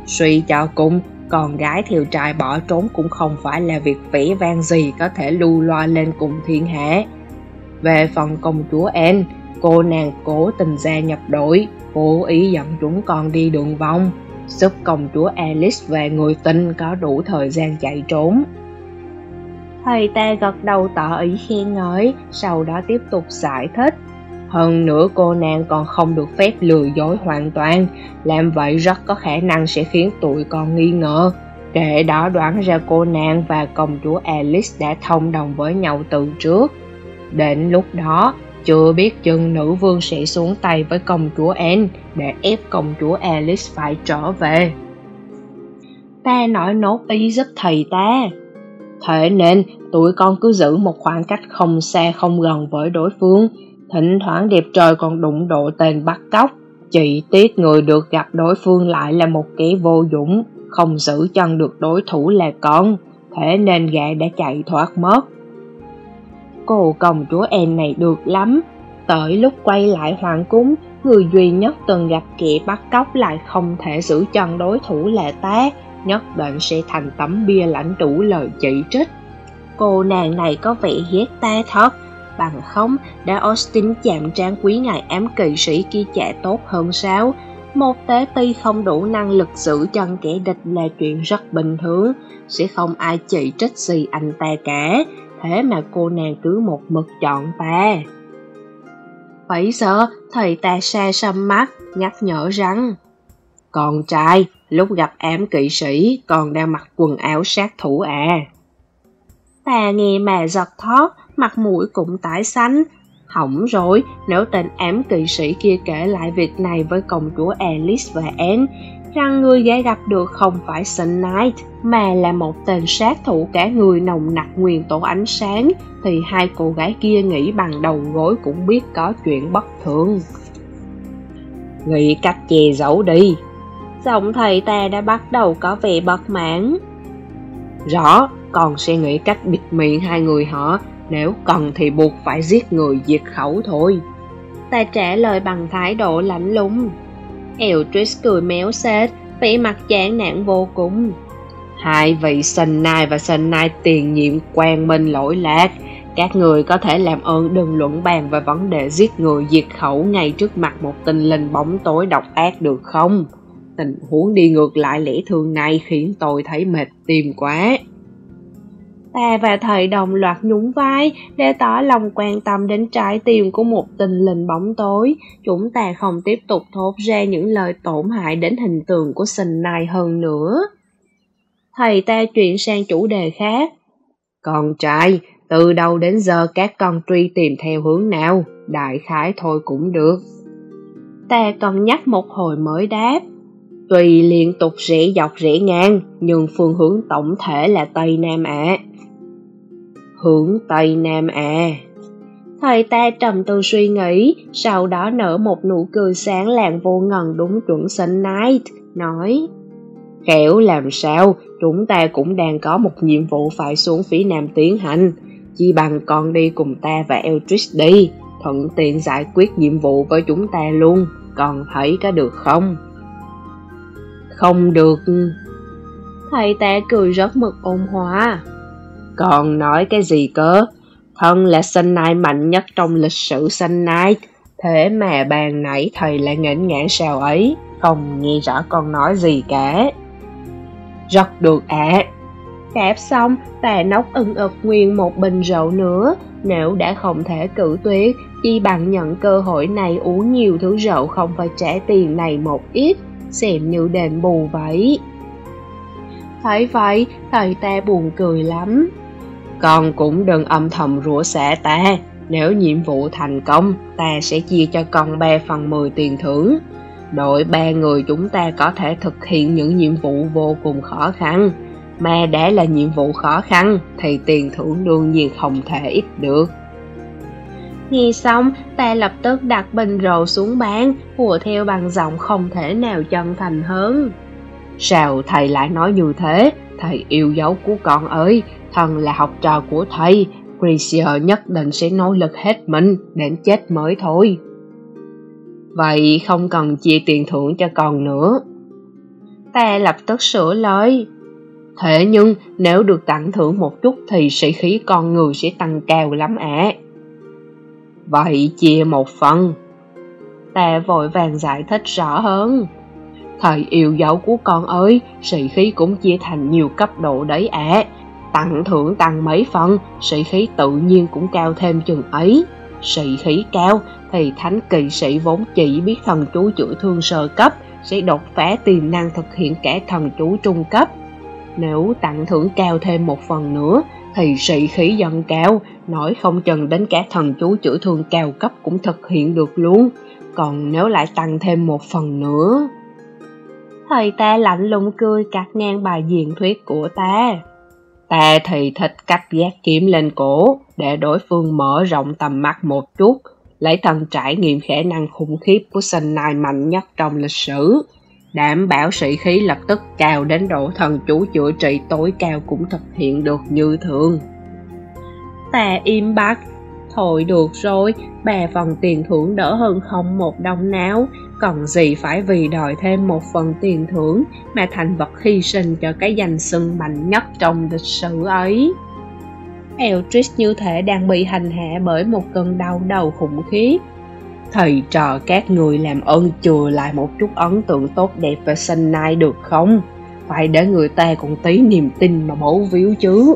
Suy cho cùng, con gái thiều trai bỏ trốn cũng không phải là việc vẽ vang gì có thể lưu loa lên cùng thiên hạ. Về phần công chúa Anne, cô nàng cố tình gia nhập đội, cố ý dẫn chúng con đi đường vòng, giúp công chúa Alice và người tin có đủ thời gian chạy trốn. Thầy ta gật đầu tỏ ý khen ngợi, sau đó tiếp tục giải thích. Hơn nữa cô nàng còn không được phép lừa dối hoàn toàn, làm vậy rất có khả năng sẽ khiến tụi con nghi ngờ. Để đó đoán ra cô nàng và công chúa Alice đã thông đồng với nhau từ trước. Đến lúc đó, chưa biết chừng nữ vương sẽ xuống tay với công chúa Anne để ép công chúa Alice phải trở về. ta nói nốt ý giúp thầy ta. Thế nên, tụi con cứ giữ một khoảng cách không xa không gần với đối phương, thỉnh thoảng đẹp trời còn đụng độ tên bắt cóc. Chỉ tiếc người được gặp đối phương lại là một kẻ vô dũng, không giữ chân được đối thủ là con, thế nên gã đã chạy thoát mất. Cô công chúa em này được lắm, tới lúc quay lại hoàng cung, người duy nhất từng gặp kẻ bắt cóc lại không thể giữ chân đối thủ là ta, nhất định sẽ thành tấm bia lãnh đủ lời chỉ trích. Cô nàng này có vẻ ghét ta thật, bằng không đã Austin chạm trang quý ngài ám kỵ sĩ kia chạy tốt hơn sao? Một tế ti không đủ năng lực giữ chân kẻ địch là chuyện rất bình thường, sẽ không ai chỉ trích gì anh ta cả, thế mà cô nàng cứ một mực chọn ta. Bấy giờ, thầy ta xa xăm mắt, nhắc nhở rằng Con trai, lúc gặp ám kỵ sĩ còn đang mặc quần áo sát thủ à. Ta nghe mà giật thót, mặt mũi cũng tái xanh. Hỏng rồi, nếu tên ám kỵ sĩ kia kể lại việc này với công chúa Alice và Anne, rằng người ghé gặp được không phải Saint Knight, mà là một tên sát thủ cả người nồng nặc nguyên tổ ánh sáng, thì hai cô gái kia nghĩ bằng đầu gối cũng biết có chuyện bất thường. Nghĩ cách che giấu đi. Giọng thầy ta đã bắt đầu có vẻ bất mãn. Rõ, còn sẽ nghĩ cách bịt miệng hai người họ, nếu cần thì buộc phải giết người diệt khẩu thôi. Ta trả lời bằng thái độ lạnh lùng. Eldritch cười méo xết, vẻ mặt chán nản vô cùng. Hai vị Sun Nai và Sun Nai tiền nhiệm quan minh lỗi lạc. Các người có thể làm ơn đừng luận bàn về vấn đề giết người diệt khẩu ngay trước mặt một tinh linh bóng tối độc ác được không? Tình huống đi ngược lại lẽ thường này khiến tôi thấy mệt tim quá. Ta và thầy đồng loạt nhún vai để tỏ lòng quan tâm đến trái tim của một tình linh bóng tối. Chúng ta không tiếp tục thốt ra những lời tổn hại đến hình tượng của sình này hơn nữa. Thầy ta chuyển sang chủ đề khác. Con trai, từ đầu đến giờ các con truy tìm theo hướng nào? Đại khái thôi cũng được. Ta còn nhắc một hồi mới đáp. Tùy liên tục rẽ dọc rẽ ngang, nhưng phương hướng tổng thể là Tây Nam ạ. Hướng Tây Nam à. Thầy ta trầm tư suy nghĩ, sau đó nở một nụ cười sáng làng vô ngần đúng chuẩn sinh Night, nói Khéo làm sao, chúng ta cũng đang có một nhiệm vụ phải xuống phía Nam tiến hành. Chỉ bằng con đi cùng ta và Eldritch đi, thuận tiện giải quyết nhiệm vụ với chúng ta luôn, còn thấy có được không? Không được. Thầy ta cười rất mực ôn hòa. Còn nói cái gì cơ? Thân là sinh nai mạnh nhất trong lịch sử sinh nai. Thế mà bàn nãy thầy lại nghỉnh ngãn sao ấy, không nghe rõ con nói gì cả. Rất được ạ. À. Cạp xong, ta nốc ưng ực nguyên một bình rượu nữa. Nếu đã không thể cử tuyết, chi bằng nhận cơ hội này uống nhiều thứ rượu không phải trả tiền này một ít, xem như đền bù vậy. Thấy vậy, thầy ta buồn cười lắm. Con cũng đừng âm thầm rủa xả ta, nếu nhiệm vụ thành công, ta sẽ chia cho con 3 phần 10 tiền thưởng. Đội ba người chúng ta có thể thực hiện những nhiệm vụ vô cùng khó khăn, mà đã là nhiệm vụ khó khăn thì tiền thưởng đương nhiên không thể ít được. Nghe xong, ta lập tức đặt bình rượu xuống bàn, hùa theo bằng giọng không thể nào chân thành hơn. Sao thầy lại nói như thế? Thầy yêu dấu của con ơi, thần là học trò của thầy, Gracier nhất định sẽ nỗ lực hết mình đến chết mới thôi. Vậy không cần chia tiền thưởng cho con nữa. Ta lập tức sửa lời. Thế nhưng nếu được tặng thưởng một chút thì sĩ khí con người sẽ tăng cao lắm ạ. À. Vậy chia một phần. Ta vội vàng giải thích rõ hơn thời yêu dấu của con ơi, sĩ khí cũng chia thành nhiều cấp độ đấy ạ. À Tặng thưởng tăng mấy phần, sĩ khí tự nhiên cũng cao thêm chừng ấy. Sĩ khí cao thì thánh kỳ sĩ vốn chỉ biết thần chú chữa thương sơ cấp, sẽ đột phá tiềm năng thực hiện cả thần chú trung cấp. Nếu tặng thưởng cao thêm một phần nữa, thì sĩ khí dần cao, nói không chừng đến cả thần chú chữa thương cao cấp cũng thực hiện được luôn. Còn nếu lại tăng thêm một phần nữa thầy ta lạnh lùng cười cắt ngang bài diễn thuyết của ta. Ta thì thích cách gác kiếm lên cổ, để đối phương mở rộng tầm mắt một chút, lấy thân trải nghiệm khả năng khủng khiếp của sinh nai mạnh nhất trong lịch sử. Đảm bảo sĩ khí lập tức cao đến độ thần chú chữa trị tối cao cũng thực hiện được như thường. Ta im bặt, Thôi được rồi, bà phần tiền thưởng đỡ hơn không một đồng nào, còn gì phải vì đòi thêm một phần tiền thưởng mà thành vật hy sinh cho cái danh xưng mạnh nhất trong lịch sử ấy. Eldritch như thể đang bị hành hạ bởi một cơn đau đầu khủng khiếp. Thầy trò các người làm ơn chừa lại một chút ấn tượng tốt đẹp về sinh nay được không? Phải để người ta còn tí niềm tin mà bổ víu chứ.